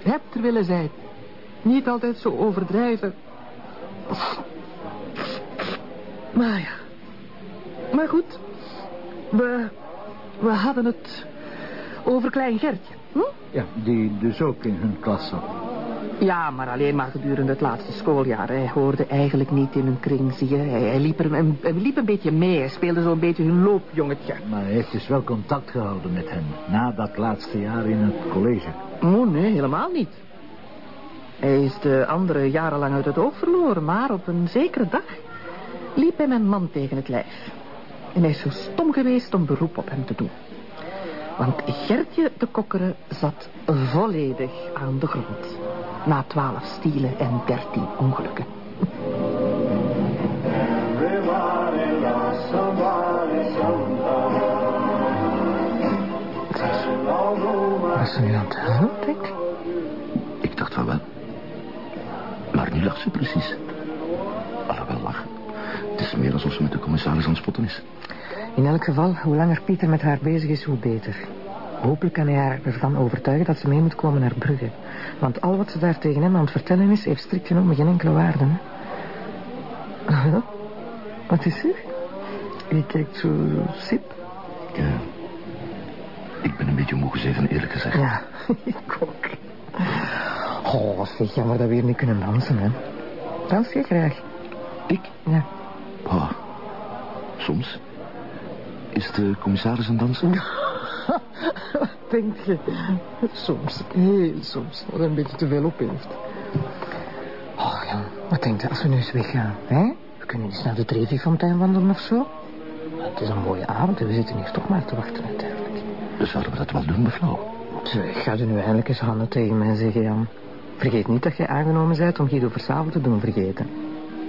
Hebt er willen zijn. Niet altijd zo overdrijven. Maar ja. Maar goed. We, we hadden het over Klein Gertje. Hm? Ja, die dus ook in hun klas zat. Ja, maar alleen maar gedurende het laatste schooljaar. Hij hoorde eigenlijk niet in hun kring, zie je. Hij, hij liep, er, een- hij liep een beetje mee. Hij speelde zo'n beetje hun loopjongetje. Maar hij heeft dus wel contact gehouden met hen... na dat laatste jaar in het college. Oh, nee, helemaal niet. Hij is de andere jarenlang uit het oog verloren, maar op een zekere dag liep hij mijn man tegen het lijf. En hij is zo stom geweest om beroep op hem te doen. Want Gertje de Kokkere zat volledig aan de grond. Na twaalf stielen en dertien ongelukken. Wat is er nu aan het huilen, Dick? Ik dacht van wel. Ze precies. Alhoewel lachen. Het is meer alsof ze met de commissaris aan het spotten is. In elk geval, hoe langer Pieter met haar bezig is, hoe beter. Hopelijk kan hij haar ervan overtuigen dat ze mee moet komen naar Brugge. Want al wat ze daar tegen hem aan het vertellen is, heeft strikt genomen geen enkele waarde. Hè? Wat is er? Je kijkt zo sip. Ik, eh, ik ben een beetje moe gezeten, eerlijk gezegd. Ja, ik ook. Oh, zeg, jammer dat we hier niet kunnen dansen, hè. Dans je graag? Ik? Ja. Ah, soms. Is de commissaris een danser? Wat denk je? Soms, heel soms, wat een beetje te veel op heeft. Oh ja, wat denk je als we nu eens weggaan, hè? We kunnen eens naar de Trevi-fontein wandelen of zo. Het is een mooie avond en we zitten hier toch maar te wachten uiteindelijk. Dus zouden we dat wel doen, mevrouw? Zeg, ga er nu eindelijk eens handen tegen mij zeggen, Jan. Vergeet niet dat jij aangenomen bent om Guido Versavond te doen vergeten.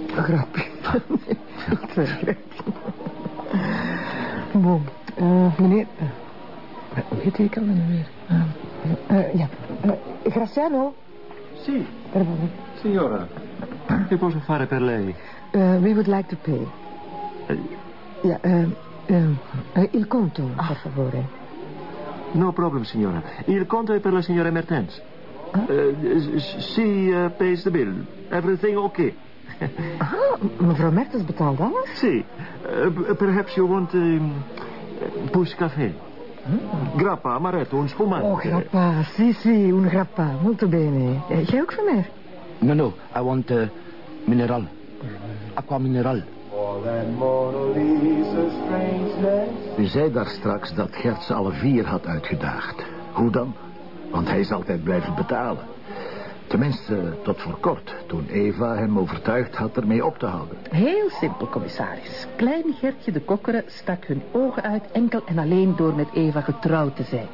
Ik vergeet. Bon, eh, meneer... eh, hoe heet die kan nu weer? Eh, eh, ja, Graciano. Sì, Per favore. signora. Che posso fare per lei? Eh, we would like to pay. Ja, il conto, per favore. No problem, signora. Il conto è per la signora Mertens. Uh, she uh, pays the bill. Everything okay? Ah, mevrouw Mertens betaalt alles? Sì. Uh, perhaps you want um, push café. Grappa, amaretto, un spumante. Oh, grappa. Sì, sì, un grappa. Molto bene. Eh, jij ook van mij? No, no, I want uh, mineral. Aqua mineral. U zei daar straks dat Gert ze alle vier had uitgedaagd. Hoe dan? Want hij is altijd blijven betalen. Tenminste, tot voor kort, toen Eva hem overtuigd had ermee op te houden. Heel simpel, commissaris. Klein Gertje de Kokkere stak hun ogen uit enkel en alleen door met Eva getrouwd te zijn.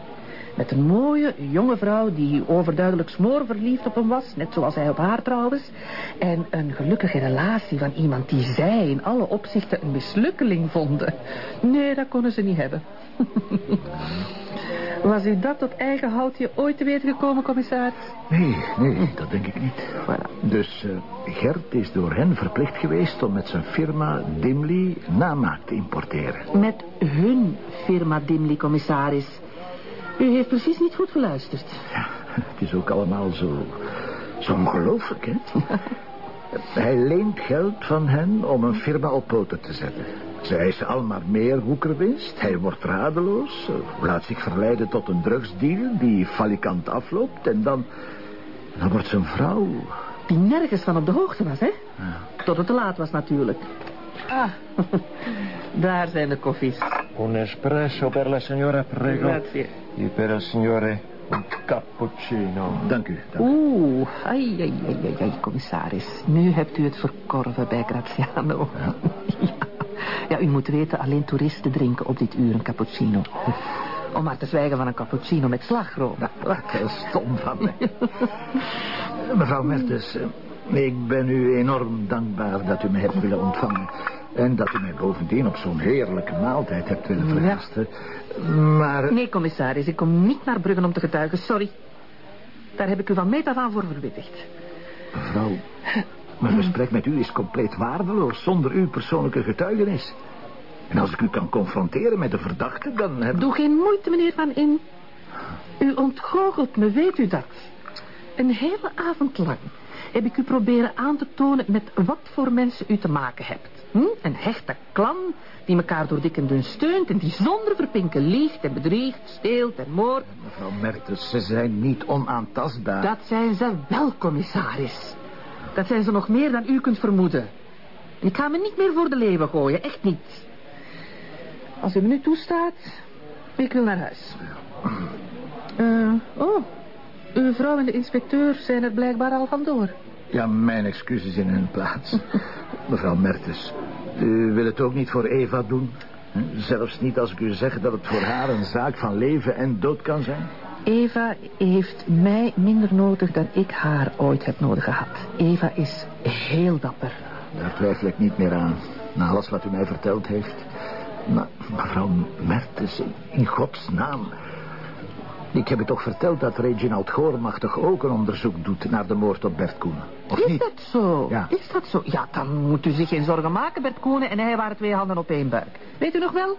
Met een mooie, jonge vrouw die overduidelijk smoorverliefd op hem was, net zoals hij op haar trouwens. En een gelukkige relatie van iemand die zij in alle opzichten een mislukkeling vonden. Nee, dat konden ze niet hebben. Was u dat tot eigen houtje ooit te weten gekomen, commissaris? Nee, nee, dat denk ik niet. Dus eh, Gert is door hen verplicht geweest om met zijn firma Dimly namaak te importeren. Met hun firma Dimly, commissaris. U heeft precies niet goed geluisterd. Het is ook allemaal zo, zo ongelooflijk, hè? Hij leent geld van hen om een firma op poten te zetten. Ze eisen al maar meer woekerwinst. Hij wordt radeloos. Laat zich verleiden tot een drugsdeal die falikant afloopt. En dan... Dan wordt zijn vrouw... Die nergens van op de hoogte was, hè? Tot het te laat was natuurlijk. Ah, daar zijn de koffies. Un espresso per la signora, prego. Grazie. E per il signore un cappuccino. Dank u. Oeh, ai, ai, ai, ai, ai, commissaris. Nu hebt u het verkorven bij Graziano. Ja. ja, u moet weten, alleen toeristen drinken op dit uur een cappuccino. Om maar te zwijgen van een cappuccino met slagroom. Wat stom van me. Mevrouw Mertens, eh, ik ben u enorm dankbaar dat u me hebt willen ontvangen. En dat u mij bovendien op zo'n heerlijke maaltijd hebt willen vergasten. Maar... Nee, commissaris, ik kom niet naar Bruggen om te getuigen, sorry. Daar heb ik u van meet af aan voor verwittigd. Mevrouw, mijn gesprek met u is compleet waardeloos zonder uw persoonlijke getuigenis. En als ik u kan confronteren met de verdachte, dan heb Doe geen moeite, meneer Van In. U ontgoochelt me, weet u dat? Een hele avond lang heb ik u proberen aan te tonen met wat voor mensen u te maken hebt. Hm? Een hechte klan die elkaar door dik en dun steunt... en die zonder verpinken liegt en bedriegt, steelt en moordt. Mevrouw Mertens, ze zijn niet onaantastbaar. Dat zijn ze wel, commissaris. Dat zijn ze nog meer dan u kunt vermoeden. En ik ga me niet meer voor de leeuwen gooien, echt niet. Als u me nu toestaat, ik wil naar huis. Eh, oh, uw vrouw en de inspecteur zijn er blijkbaar al vandoor. Ja, mijn excuses in hun plaats. Mevrouw Mertens, U wil het ook niet voor Eva doen? Zelfs niet als ik u zeg dat het voor haar een zaak van leven en dood kan zijn? Eva heeft mij minder nodig dan ik haar ooit heb nodig gehad. Eva is heel dapper. Daar twijfel ik niet meer aan. Na alles wat u mij verteld heeft. Maar mevrouw Mertens, in Gods naam. Ik heb u toch verteld dat Reginald Goormachtig ook een onderzoek doet naar de moord op Bert Koen. Of is niet? dat zo? Ja. Is dat zo? Ja, dan moet u zich geen zorgen maken. Bert Koenen en hij waren twee handen op één buik. Weet u nog wel?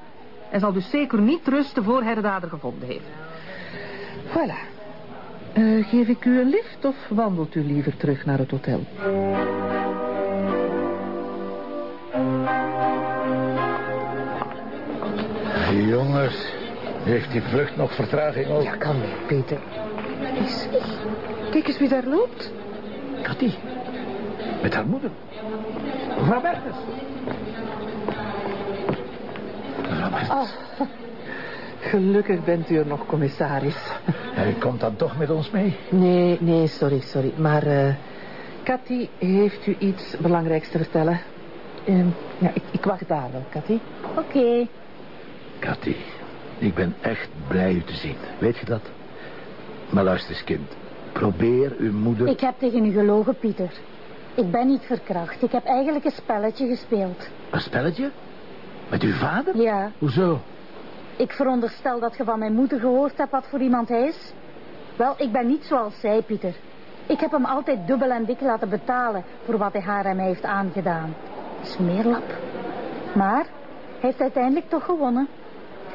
Hij zal dus zeker niet rusten voor hij de dader gevonden heeft. Voilà. Eh, geef ik u een lift of wandelt u liever terug naar het hotel? Jongens, heeft die vlucht nog vertraging ook? Ja, kan niet, Peter. Is, kijk eens wie daar loopt. Cathy. Met haar moeder. Mevrouw Mertens. Mevrouw. Oh, gelukkig bent u er nog, commissaris. Hij komt dan toch met ons mee? Nee, nee, sorry, sorry. Maar, eh Cathy, heeft u iets belangrijks te vertellen? Ehm, ja, ik, ik wacht daar wel, Cathy. Oké. Cathy, ik ben echt blij u te zien. Weet je dat? Maar luister eens, kind. Probeer uw moeder... Ik heb tegen u gelogen, Pieter. Ik ben niet verkracht. Ik heb eigenlijk een spelletje gespeeld. Een spelletje? Met uw vader? Ja. Hoezo? Ik veronderstel dat je van mijn moeder gehoord hebt wat voor iemand hij is. Wel, ik ben niet zoals zij, Pieter. Ik heb hem altijd dubbel en dik laten betalen voor wat hij haar en mij heeft aangedaan. Smeerlap. Maar hij heeft uiteindelijk toch gewonnen.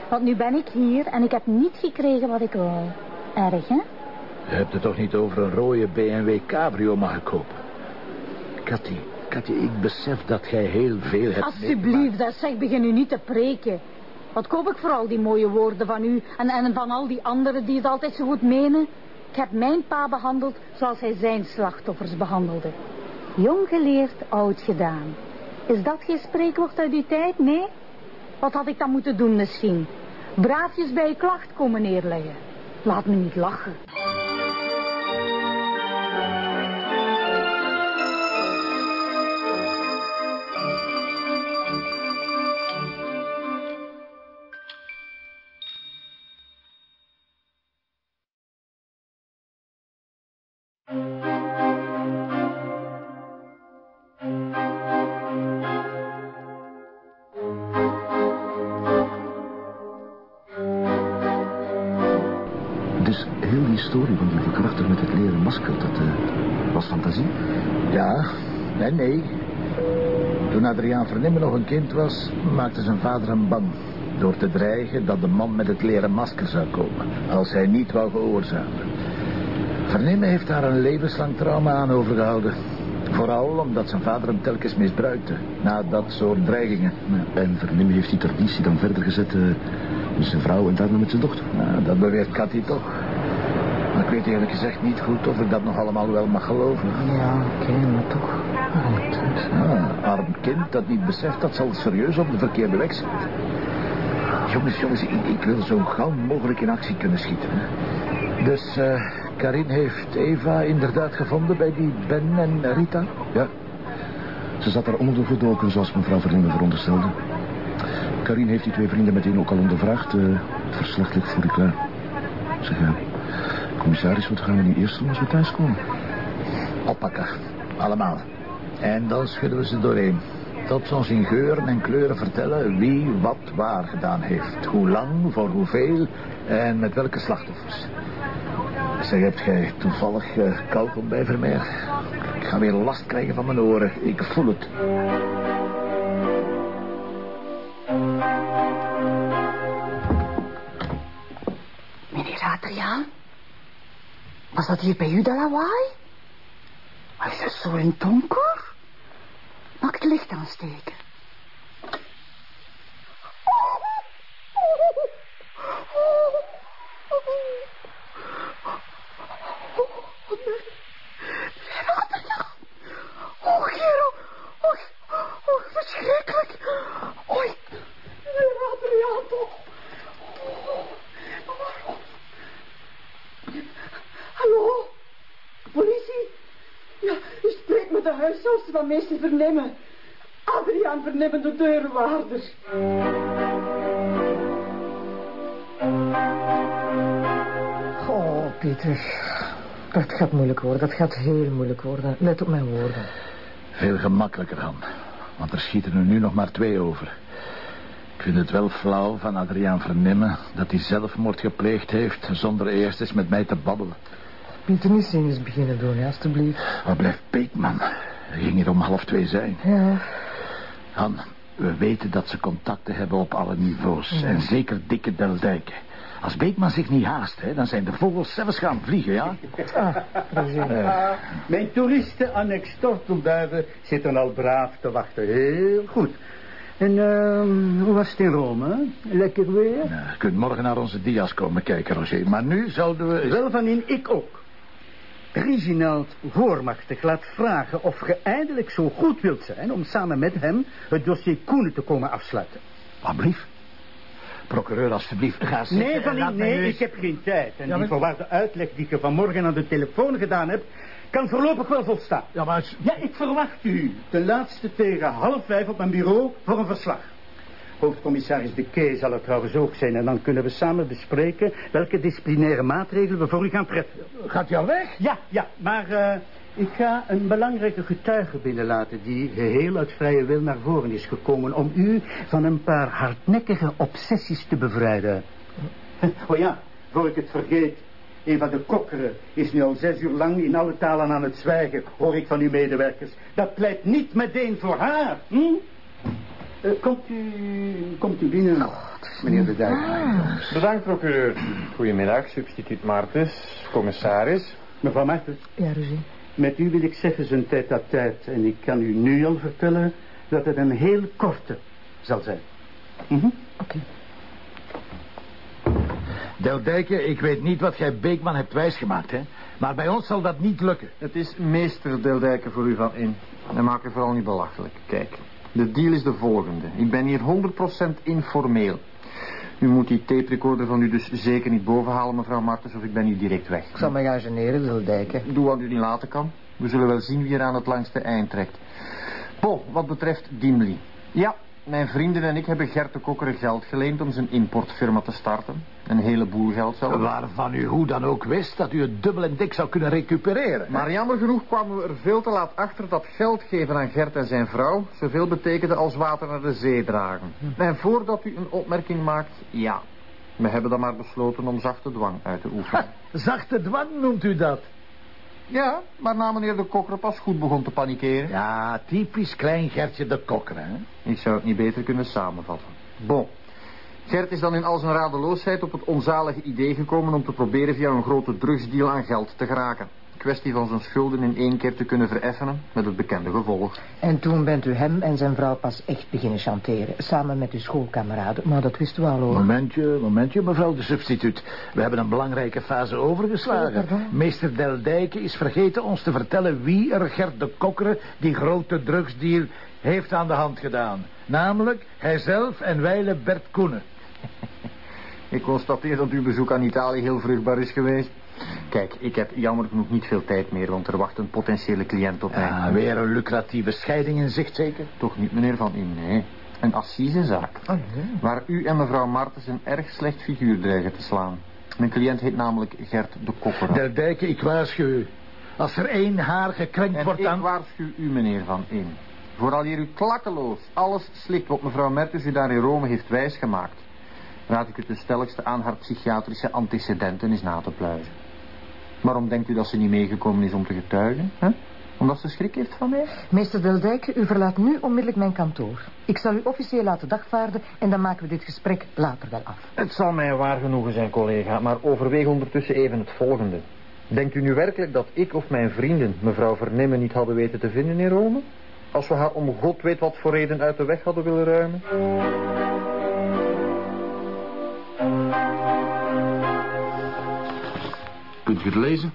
Want nu ben ik hier en ik heb niet gekregen wat ik wou. Erg, hè? Je hebt het toch niet over een rode BMW Cabrio mogen kopen? Cathy, Cathy, ik besef dat jij heel veel hebt... Alsjeblieft, dat zeg begin u niet te preken. Wat koop ik voor al die mooie woorden van u en, en van al die anderen die het altijd zo goed menen? Ik heb mijn pa behandeld zoals hij zijn slachtoffers behandelde. Jong geleerd, oud gedaan. Is dat geen spreekwoord uit die tijd? Nee? Wat had ik dan moeten doen misschien? Braafjes bij je klacht komen neerleggen. Laat me niet lachen. Eh? Ja, en nee. Toen Adriaan Vernimmen nog een kind was, maakte zijn vader hem bang. Door te dreigen dat de man met het leren masker zou komen. Als hij niet wou gehoorzamen. Vernimmen heeft daar een levenslang trauma aan overgehouden. Vooral omdat zijn vader hem telkens misbruikte. Na dat soort dreigingen. En Vernimmen heeft die traditie dan verder gezet... eh, met zijn vrouw en daarna met zijn dochter. Nou, dat beweert Cathy toch. Maar ik weet eerlijk gezegd niet goed of ik dat nog allemaal wel mag geloven. Ja, oké, maar toch. Ah, arm kind dat niet beseft dat zal serieus op de verkeerde weg zit. Jongens, jongens, ik, ik wil zo gauw mogelijk in actie kunnen schieten. Hè. Dus eh Karin heeft Eva inderdaad gevonden bij die Ben en Rita? Ja. Ze zat daar onder gedoken, zoals mevrouw Vernimmen veronderstelde. Karin heeft die twee vrienden meteen ook al ondervraagd. eh, het verslag ligt voor u klaar. Zeg, ja, commissaris, wat gaan we nu eerst doen als we thuiskomen? Oppakken. Allemaal. En dan schudden we ze doorheen. Tot ze ons in geuren en kleuren vertellen wie wat waar gedaan heeft. Hoe lang, voor hoeveel en met welke slachtoffers. Zeg, hebt jij toevallig uh, kauwgom bij Vermeer? Ik ga weer last krijgen van mijn oren. Ik voel het. Meneer Adriaan? Was dat hier bij u de lawaai? Is het zo in donker? Mag het licht aansteken? Oh, Gero. Oh, oh, verschrikkelijk. Oei. Meneer Adriaan, toch. Hallo? Politie? Ja, u spreekt met de huisarts van meester Vernemen. Adriaan. Vernemen de deurwaarder. Oh, Pieter. Dat gaat moeilijk worden. Dat gaat heel moeilijk worden. Let op mijn woorden. Veel gemakkelijker dan. Want er schieten er nu nog maar twee over. Ik vind het wel flauw van Adriaan Vernimmen... dat hij zelfmoord gepleegd heeft... zonder eerst eens met mij te babbelen. Pieter, niet eens beginnen doen, ja, alstublieft. Waar blijft Beekman? Hij ging hier om half twee zijn. Ja. Han, we weten dat ze contacten hebben op alle niveaus. Ja. En zeker dikke Deldijken. Als Beekman zich niet haast, hè, dan zijn de vogels zelfs gaan vliegen, ja? Ah, Eh, Mijn toeristen annex Tortelduiven zitten al braaf te wachten. Heel goed. En ehm, hoe was het in Rome? hè? Lekker weer? je kunt morgen naar onze dia's komen kijken, Roger. Maar nu zouden we... Wel van in, ik ook. Reginald Voormachtig laat vragen of ge eindelijk zo goed wilt zijn... om samen met hem het dossier Koenen te komen afsluiten. Alblieft. Procureur, alstublieft, ga zitten. Nee, van mij nee, ik heb geen tijd. En Ja, die verwarde uitleg die je vanmorgen aan de telefoon gedaan hebt... kan voorlopig wel volstaan. Ja, maar... Ja, ik verwacht u ten laatste tegen half vijf op mijn bureau voor een verslag. Hoofdcommissaris De Kee zal er trouwens ook zijn... en dan kunnen we samen bespreken welke disciplinaire maatregelen we voor u gaan treffen. Gaat hij al weg? Ja, ja, maar eh, ik ga een belangrijke getuige binnenlaten... die geheel uit vrije wil naar voren is gekomen... om u van een paar hardnekkige obsessies te bevrijden. Oh ja, voor ik het vergeet... Een van de kokkeren is nu al zes uur lang in alle talen aan het zwijgen, hoor ik van uw medewerkers. Dat pleit niet meteen voor haar, hm? Eh, komt u, komt u binnen, meneer de Dijk. Bedankt, procureur. Goedemiddag, substituut Martens, commissaris. Mevrouw Martens. Ja, Roger. Met u wil ik zeggen zijn tijd à tijd. En ik kan u nu al vertellen dat het een heel korte zal zijn. Mhm. Deldijken, ik weet niet wat jij Beekman hebt wijsgemaakt, hè. Maar bij ons zal dat niet lukken. Het is meester Deldijken voor u van in. En maak je vooral niet belachelijk. Kijk, de deal is de volgende. Ik ben hier 100% informeel. U moet die tape recorder van u dus zeker niet bovenhalen, mevrouw Martens, of ik ben hier direct weg. Ik zal mij gaan generen, Deldijken. Doe wat u niet laten kan. We zullen wel zien wie er aan het langste eind trekt. Po, wat betreft Dimli. Ja, mijn vrienden en ik hebben Gert de Kokker geld geleend om zijn importfirma te starten. Een heleboel geld zelf. Waarvan u hoe dan ook wist dat u het dubbel en dik zou kunnen recupereren. Maar jammer genoeg kwamen we er veel te laat achter dat geld geven aan Gert en zijn vrouw zoveel betekende als water naar de zee dragen. En voordat u een opmerking maakt, ja. We hebben dan maar besloten om zachte dwang uit te oefenen. Zachte dwang noemt u dat? Ja, maar na meneer de Kokker pas goed begon te panikeren. Ja, typisch klein Gertje de Kokker, hè? Ik zou het niet beter kunnen samenvatten. Bon. Gert is dan in al zijn radeloosheid op het onzalige idee gekomen om te proberen via een grote drugsdeal aan geld te geraken. Kwestie van zijn schulden in één keer te kunnen vereffenen met het bekende gevolg. En toen bent u hem en zijn vrouw pas echt beginnen chanteren. Samen met uw schoolkameraden. Maar dat wisten we al hoor. Momentje, momentje, mevrouw de substituut. We hebben een belangrijke fase overgeslagen. Oh. Meester Del Dijken is vergeten ons te vertellen wie er Gert de Kokkeren, die grote drugsdeal, heeft aan de hand gedaan. Namelijk hijzelf en wijle Bert Koenen. Ik constateer dat uw bezoek aan Italië heel vruchtbaar is geweest. Kijk, ik heb jammer genoeg niet veel tijd meer, want er wacht een potentiële cliënt op mij. Ja, weer een lucratieve scheiding in zicht zeker? Toch niet, meneer Van In, nee. Een assisezaak. Waar u en mevrouw Martens een erg slecht figuur dreigen te slaan. Mijn cliënt heet namelijk Gert de Kokker. Del Dijken, ik waarschuw u. Als er één haar gekrenkt En wordt ik aan... waarschuw u, meneer Van In. Vooral u klakkeloos alles slikt wat mevrouw Mertens u daar in Rome heeft wijsgemaakt. Raad ik u ten stelligste aan haar psychiatrische antecedenten eens na te pluizen. Waarom denkt u dat ze niet meegekomen is om te getuigen? hè? Omdat ze schrik heeft van mij? Meester Deldijken, u verlaat nu onmiddellijk mijn kantoor. Ik zal u officieel laten dagvaarden en dan maken we dit gesprek later wel af. Het zal mij waar genoegen zijn, collega, maar overweeg ondertussen even het volgende. Denkt u nu werkelijk dat ik of mijn vrienden mevrouw Vernimmen niet hadden weten te vinden in Rome? Als we haar om god weet wat voor reden uit de weg hadden willen ruimen? Kunt u het lezen?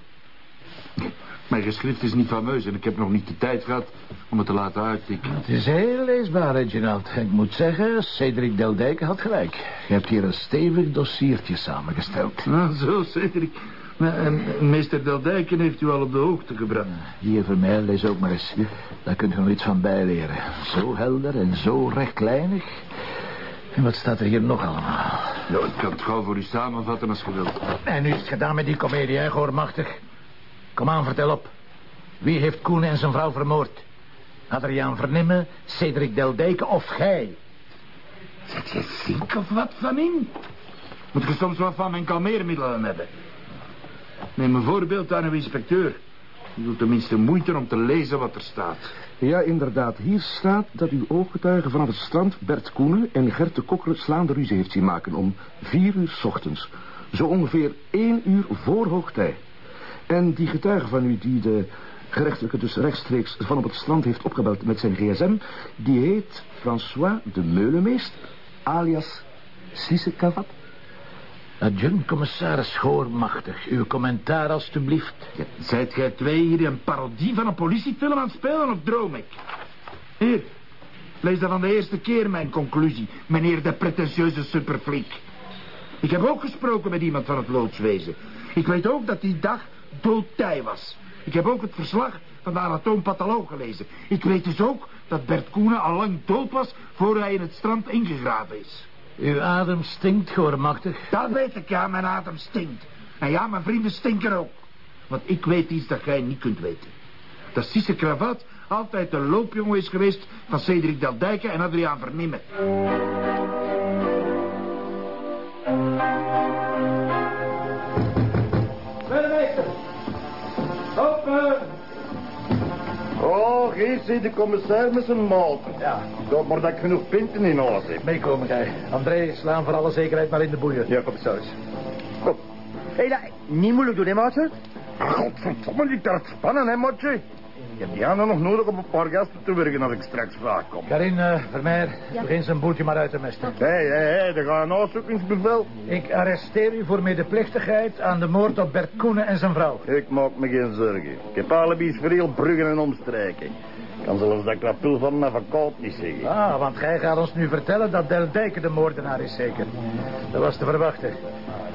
Mijn geschrift is niet fameus en ik heb nog niet de tijd gehad om het te laten uittikken. Het is heel leesbaar, Reginald. Ik moet zeggen, Cedric Deldijken had gelijk. Je hebt hier een stevig dossiertje samengesteld. Nou, zo, Cedric. En meester Deldijken heeft u al op de hoogte gebracht. Hier, Vermeil, lees ook maar eens. Daar kunt u nog iets van bijleren. Zo helder en zo rechtlijnig. En wat staat er hier nog allemaal? Ja, ik kan het gauw voor u samenvatten als je wilt. En nu is het gedaan met die komedie, hè, Goormachtig. Kom aan, vertel op. Wie heeft Koen en zijn vrouw vermoord? Adriaan Vernimmen, Cedric Deldijken of gij? Zet je ziek of wat van in? Moet je soms wat van mijn kalmeermiddelen hebben? Neem een voorbeeld aan uw inspecteur. Die doet tenminste moeite om te lezen wat er staat. Ja, inderdaad. Hier staat dat uw ooggetuige vanaf het strand Bert Koenen en Gert de Kokker slaande ruzie heeft zien maken om vier uur 's ochtends. Zo ongeveer één uur voor hoogtij. En die getuige van u die de gerechtelijke dus rechtstreeks van op het strand heeft opgebeld met zijn gsm, die heet François de Meulemeest, alias Sissekavat. Adjunct-commissaris Schoormachtig, uw commentaar alstublieft. Ja, zijt gij twee hier een parodie van een politiefilm aan het spelen of droom ik? Hier, lees dan van de eerste keer mijn conclusie, meneer de pretentieuze superfliek. Ik heb ook gesproken met iemand van het loodswezen. Ik weet ook dat die dag doodtij was. Ik heb ook het verslag van de anatoompatholoog gelezen. Ik weet dus ook dat Bert Koenen al lang dood was... voor hij in het strand ingegraven is. Uw adem stinkt, Goormachtig. Dat weet ik, ja, mijn adem stinkt. En ja, mijn vrienden stinken ook. Want ik weet iets dat jij niet kunt weten. Dat Cisse Kravat altijd de loopjongen is geweest... van Cedric Deldijken en Adriaan Vernimmen. Hier zit de commissaris met zijn maat. Ja. Dat maar dat ik genoeg pinten in huis heb. Meekomen, gij. André, slaan voor alle zekerheid maar in de boeien. Ja, commissaris. Hé, hey, niet moeilijk doen, hè, maatje? Godverdomme, die daar spannen, hè, matje? Ik heb die anderen nog nodig om een paar gasten te werken als ik straks vaak kom. Karin, uh, Vermeer, begin zijn boeltje maar uit te mesten. Hé, hé, hé, er gaat een aanzoekingsbevel. Ik arresteer u voor medeplichtigheid aan de moord op Bert Koenen en zijn vrouw. Ik maak me geen zorgen. Ik heb alibi's voor heel bruggen en omstrijken. Ik kan zelfs dat krapul van een advocaat niet zeggen. Ah, want gij gaat ons nu vertellen dat Del Dijken de moordenaar is, zeker. Dat was te verwachten.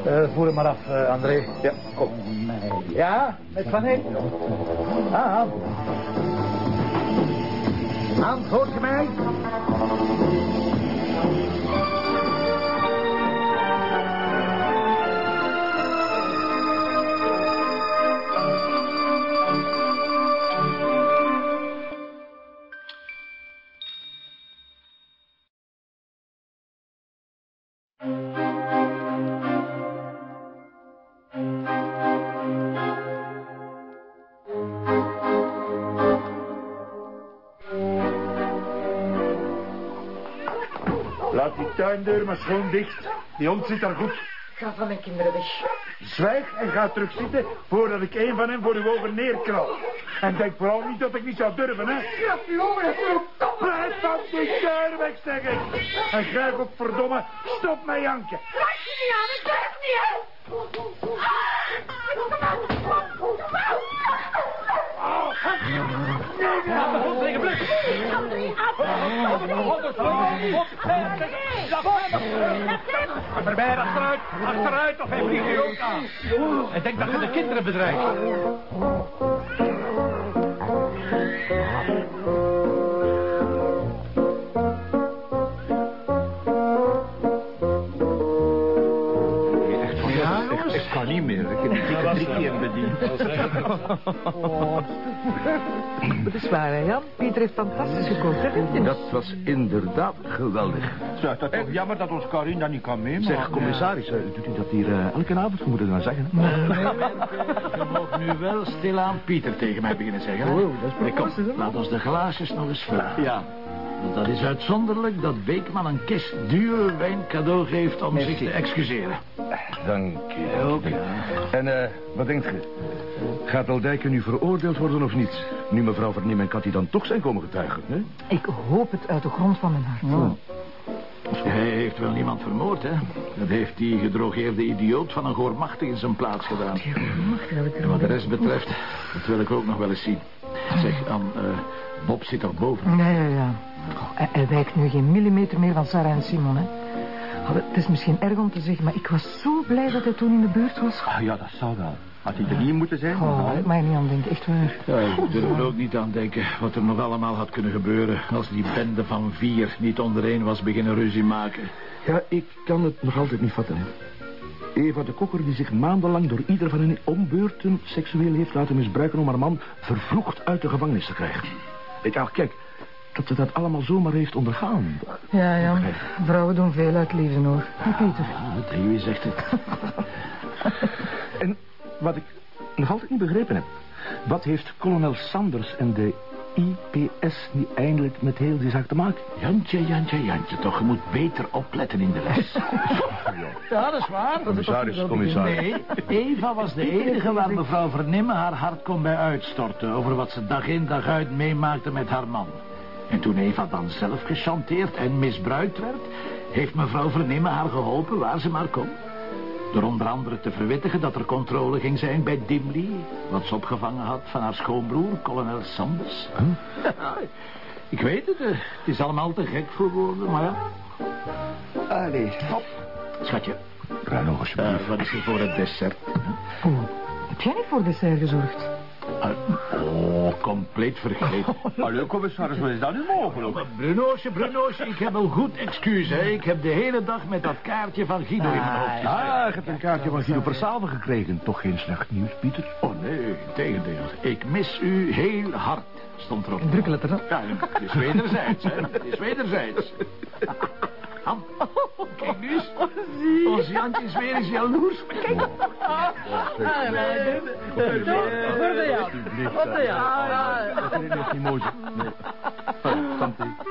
Uh, voer hem maar af, uh, André. Ja, kom. Ja, met Van. Ah. Aan, hoort je mij? Tuindeur maar schoon dicht. Die hond zit daar goed. Ga van mijn kinderen weg. Zwijg en ga terug zitten voordat ik een van hen voor uw ogen neerknal. En denk vooral niet dat ik niet zou durven, hè? Schrap je ogen, Blijf van die deur weg, zeg ik. En grijp ook verdomme, stop met janken. Laat je niet aan, ik durf niet, hè. Vermeer, achteruit, achteruit, of vliegt u ook aan. En denk dat je de kinderen bedreigt. Bediend. Dat is waar, hè, Jan? Pieter heeft fantastische concerten. Dat was inderdaad geweldig. Zeg, dat toch jammer dat ons Karin dat niet kan meemaken. Zeg, commissaris, eh, doet u dat hier eh, elke avond? We moeten dan zeggen. Nee, nee, nee. Je mag nu wel stilaan Pieter tegen mij beginnen zeggen. hè? Oh, dat is kom, laat ons de glaasjes nog eens vullen. Ja. Dat is uitzonderlijk dat Beekman een kist dure wijn cadeau geeft om zich te excuseren. Dank je. En eh, wat denkt je? Gaat Aldijken nu veroordeeld worden of niet? Nu mevrouw Verneem kan hij dan toch zijn komen getuigen, hè? Ik hoop het uit de grond van mijn hart. Hij heeft wel niemand vermoord, hè? Dat heeft die gedrogeerde idioot van een goormachtig in zijn plaats gedaan. En wat de rest betreft, dat wil ik ook nog wel eens zien. Zeg, aan, eh, Bob zit toch boven? Ja, ja, ja. Oh, hij, hij wijkt nu geen millimeter meer van Sarah en Simon, hè. Oh, het is misschien erg om te zeggen, maar ik was zo blij dat hij toen in de buurt was. Ah, ja, dat zou wel. Had hij er niet moeten zijn? Oh, ik mij niet aan denken, echt waar. Ja, ik durf er ook niet aan denken wat er nog allemaal had kunnen gebeuren... als die bende van vier niet ondereen was beginnen ruzie maken. Ja, ik kan het nog altijd niet vatten. Eva de Kokker die zich maandenlang door ieder van hen ombeurten seksueel heeft laten misbruiken om haar man vervroegd uit de gevangenis te krijgen. Ik, ach, kijk, dat ze dat allemaal zomaar heeft ondergaan. Ja, Jan. Vrouwen doen veel uit liefde, hoor. Ja, Pieter. Ja, Theo zegt het. En wat ik nog altijd niet begrepen heb... wat heeft kolonel Sanders en de IPS nu eindelijk met heel die zaak te maken? Jantje, Jantje, Jantje, toch, je moet beter opletten in de les. Ja, dat is waar. Commissaris, commissaris. Nee, Eva was de enige waar mevrouw Vernimme haar hart kon bij uitstorten... over wat ze dag in dag uit meemaakte met haar man. En toen Eva dan zelf gechanteerd en misbruikt werd... heeft mevrouw Vernimme haar geholpen waar ze maar kon. Door onder andere te verwittigen dat er controle ging zijn bij Dimley... wat ze opgevangen had van haar schoonbroer, kolonel Sanders. Ja, ik weet het, eh, het is allemaal te gek voor woorden, maar ja. Allee, hop. Schatje, Bruin nog alsjeblieft. eh, wat is er voor het dessert? Oh, heb jij niet voor dessert gezorgd? Ah, oh, compleet vergeten. Hallo, commissaris, wat is dat nu mogelijk? Brunoosje, Brunoosje, ik heb een goed excuus, hè. Ik heb de hele dag met dat kaartje van Guido in mijn hoofd. Ah, je hebt een kaartje van Guido Versalve gekregen. Toch geen slecht nieuws, Pieter? Oh nee, tegendeel. Ik mis u heel hard, stond erop. In drukke letter, hè? Ja, het is wederzijds, hè. Het is wederzijds. Ham, kijk nu eens. Ons Jantje is weer eens jaloers. Kijk. Alsjeblieft, hè. Dat is niet mooi. Nee.